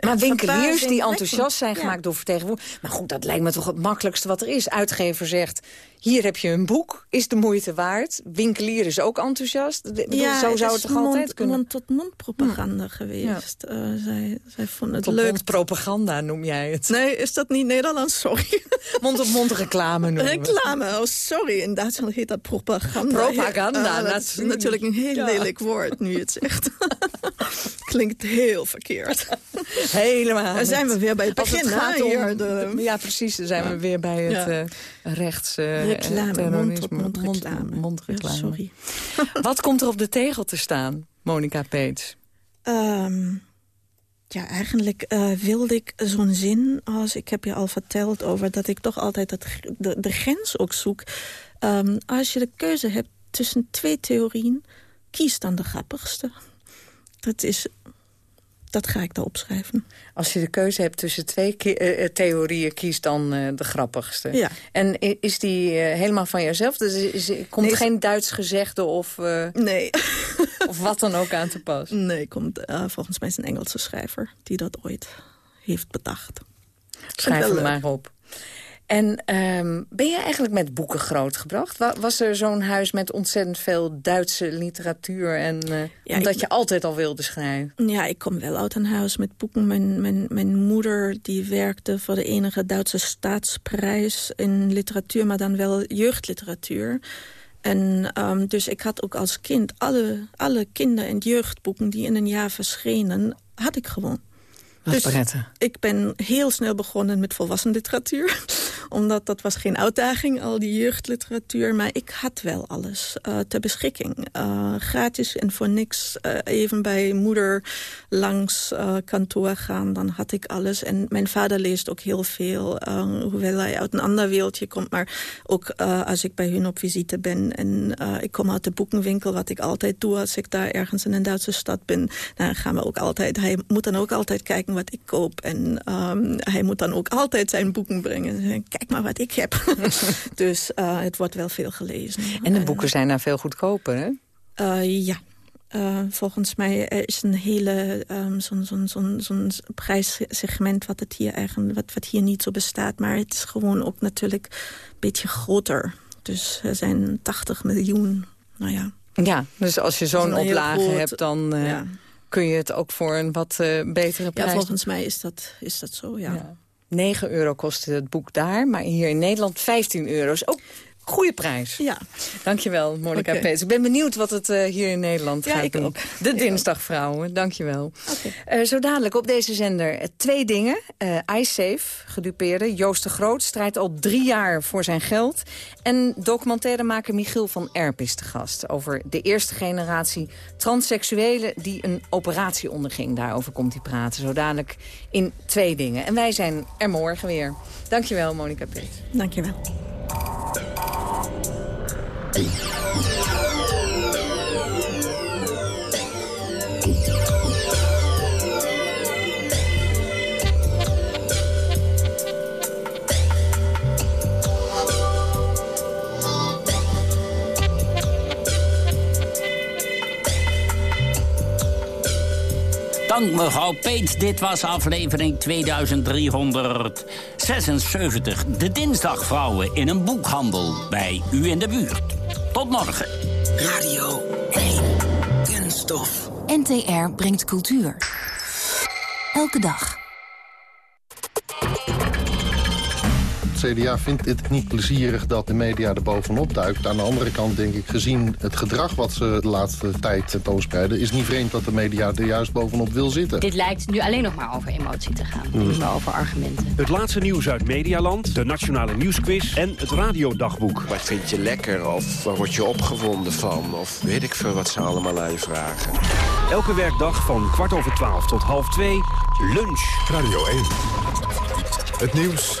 maar winkeliers die enthousiast zijn gemaakt door vertegenwoordigers. Maar goed, dat lijkt me toch het makkelijkste wat er is. Uitgever zegt, hier heb je een boek, is de moeite waard. Winkelier is ook enthousiast. Ja, zo zou het toch mond, altijd kunnen? mond-tot-mond propaganda geweest. Ja. Uh, zij, zij vonden het tot leuk. Mond propaganda noem jij het. Nee, is dat niet Nederlands? Sorry. [laughs] Mond-op-mond reclame noemen Reclame, oh sorry. In Duitsland heet dat propaganda. Propaganda, uh, dat is natuurlijk een heel ja. lelijk woord nu het zegt. [laughs] Klinkt heel verkeerd. Helemaal. Dan zijn we weer bij het begin. Het gaat om, hier, de... Ja, precies. Dan zijn we weer bij het uh, rechts... Uh, reclame, mond, mond, reclame. Mondreclame. Ja, sorry. [laughs] Wat komt er op de tegel te staan, Monica Peets? Um, ja, eigenlijk uh, wilde ik zo'n zin als... Ik heb je al verteld over dat ik toch altijd het, de, de grens ook zoek. Um, als je de keuze hebt tussen twee theorieën... kies dan de grappigste. Dat is dat ga ik daar opschrijven. Als je de keuze hebt tussen twee uh, theorieën, kies dan uh, de grappigste. Ja. En is die helemaal van jezelf? Dus is, komt nee, geen Duits gezegde of, nee. [laughs] of wat dan ook aan te pas? Nee, komt, volgens mij is een Engelse schrijver die dat ooit heeft bedacht. Schrijf hem maar op. En um, ben je eigenlijk met boeken grootgebracht? Was er zo'n huis met ontzettend veel Duitse literatuur... en uh, ja, omdat je altijd al wilde schrijven? Ja, ik kom wel uit een huis met boeken. Mijn, mijn, mijn moeder die werkte voor de enige Duitse staatsprijs in literatuur... maar dan wel jeugdliteratuur. En um, dus ik had ook als kind alle, alle kinder- en jeugdboeken... die in een jaar verschenen, had ik gewoon. Dus ik ben heel snel begonnen met volwassen literatuur. [laughs] Omdat dat was geen uitdaging, al die jeugdliteratuur. Maar ik had wel alles uh, ter beschikking. Uh, gratis en voor niks. Uh, even bij moeder langs kantoor gaan, dan had ik alles. En mijn vader leest ook heel veel. hoewel hij uit een ander wereldje komt. Maar ook als ik bij hun op visite ben. En ik kom uit de boekenwinkel, wat ik altijd doe als ik daar ergens in een Duitse stad ben. Dan gaan we ook altijd, hij moet dan ook altijd kijken wat ik koop. En um, hij moet dan ook altijd zijn boeken brengen. Kijk maar wat ik heb. [laughs] dus uh, het wordt wel veel gelezen. En de boeken zijn daar veel goedkoper, hè? Uh, ja. Uh, volgens mij is een hele um, zo'n zo'n zo'n zo'n prijssegment wat, het hier eigenlijk, wat, wat hier niet zo bestaat. Maar het is gewoon ook natuurlijk een beetje groter. Dus er zijn 80 miljoen, nou ja. Ja, dus als je zo'n oplage hebt, dan... Uh, ja kun je het ook voor een wat uh, betere prijs... Ja, volgens mij is dat, is dat zo, ja. ja. 9 euro kostte het boek daar, maar hier in Nederland 15 euro's. Ook goede prijs. Ja. Dankjewel, Monica okay. Peets. Ik ben benieuwd wat het uh, hier in Nederland ja, gaat ik doen. Ook. De ik Dinsdagvrouwen, dankjewel. Okay. Uh, zo dadelijk op deze zender uh, twee dingen. iSafe, gedupeerde. Joost de Groot strijdt al drie jaar voor zijn geld. En documentairemaker Michiel van Erp is te gast. Over de eerste generatie transseksuelen die een operatie onderging. Daarover komt hij praten. Zo dadelijk in twee dingen. En wij zijn er morgen weer. Dankjewel, Monica Peets. Dankjewel. Hey. Dank mevrouw Peets. Dit was aflevering 2376. De Dinsdagvrouwen in een boekhandel bij u in de buurt. Tot morgen. Radio 1. Kunststof. NTR brengt cultuur. Elke dag. CDA vindt het niet plezierig dat de media er bovenop duikt. Aan de andere kant denk ik, gezien het gedrag wat ze de laatste tijd tentoonspreiden... is niet vreemd dat de media er juist bovenop wil zitten. Dit lijkt nu alleen nog maar over emotie te gaan. Hmm. Niet meer over argumenten. Het laatste nieuws uit Medialand, de Nationale Nieuwsquiz en het Radiodagboek. Wat vind je lekker of waar word je opgewonden van? Of weet ik veel wat ze allemaal aan je vragen. Elke werkdag van kwart over twaalf tot half twee, lunch. Radio 1. Het nieuws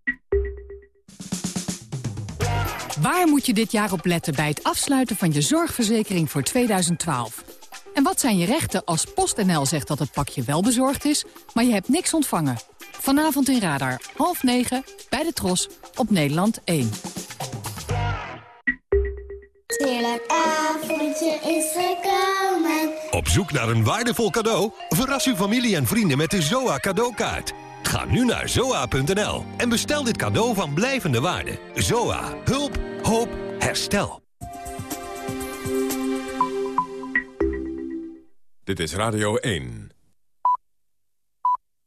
Waar moet je dit jaar op letten bij het afsluiten van je zorgverzekering voor 2012? En wat zijn je rechten als PostNL zegt dat het pakje wel bezorgd is, maar je hebt niks ontvangen? Vanavond in Radar, half negen, bij de Tros, op Nederland 1. Heerlijk avondje is gekomen. Op zoek naar een waardevol cadeau? Verras uw familie en vrienden met de ZOA cadeaukaart. Ga nu naar zoa.nl en bestel dit cadeau van blijvende waarde. ZOA. Hulp. Hoop. Herstel. Dit is Radio 1.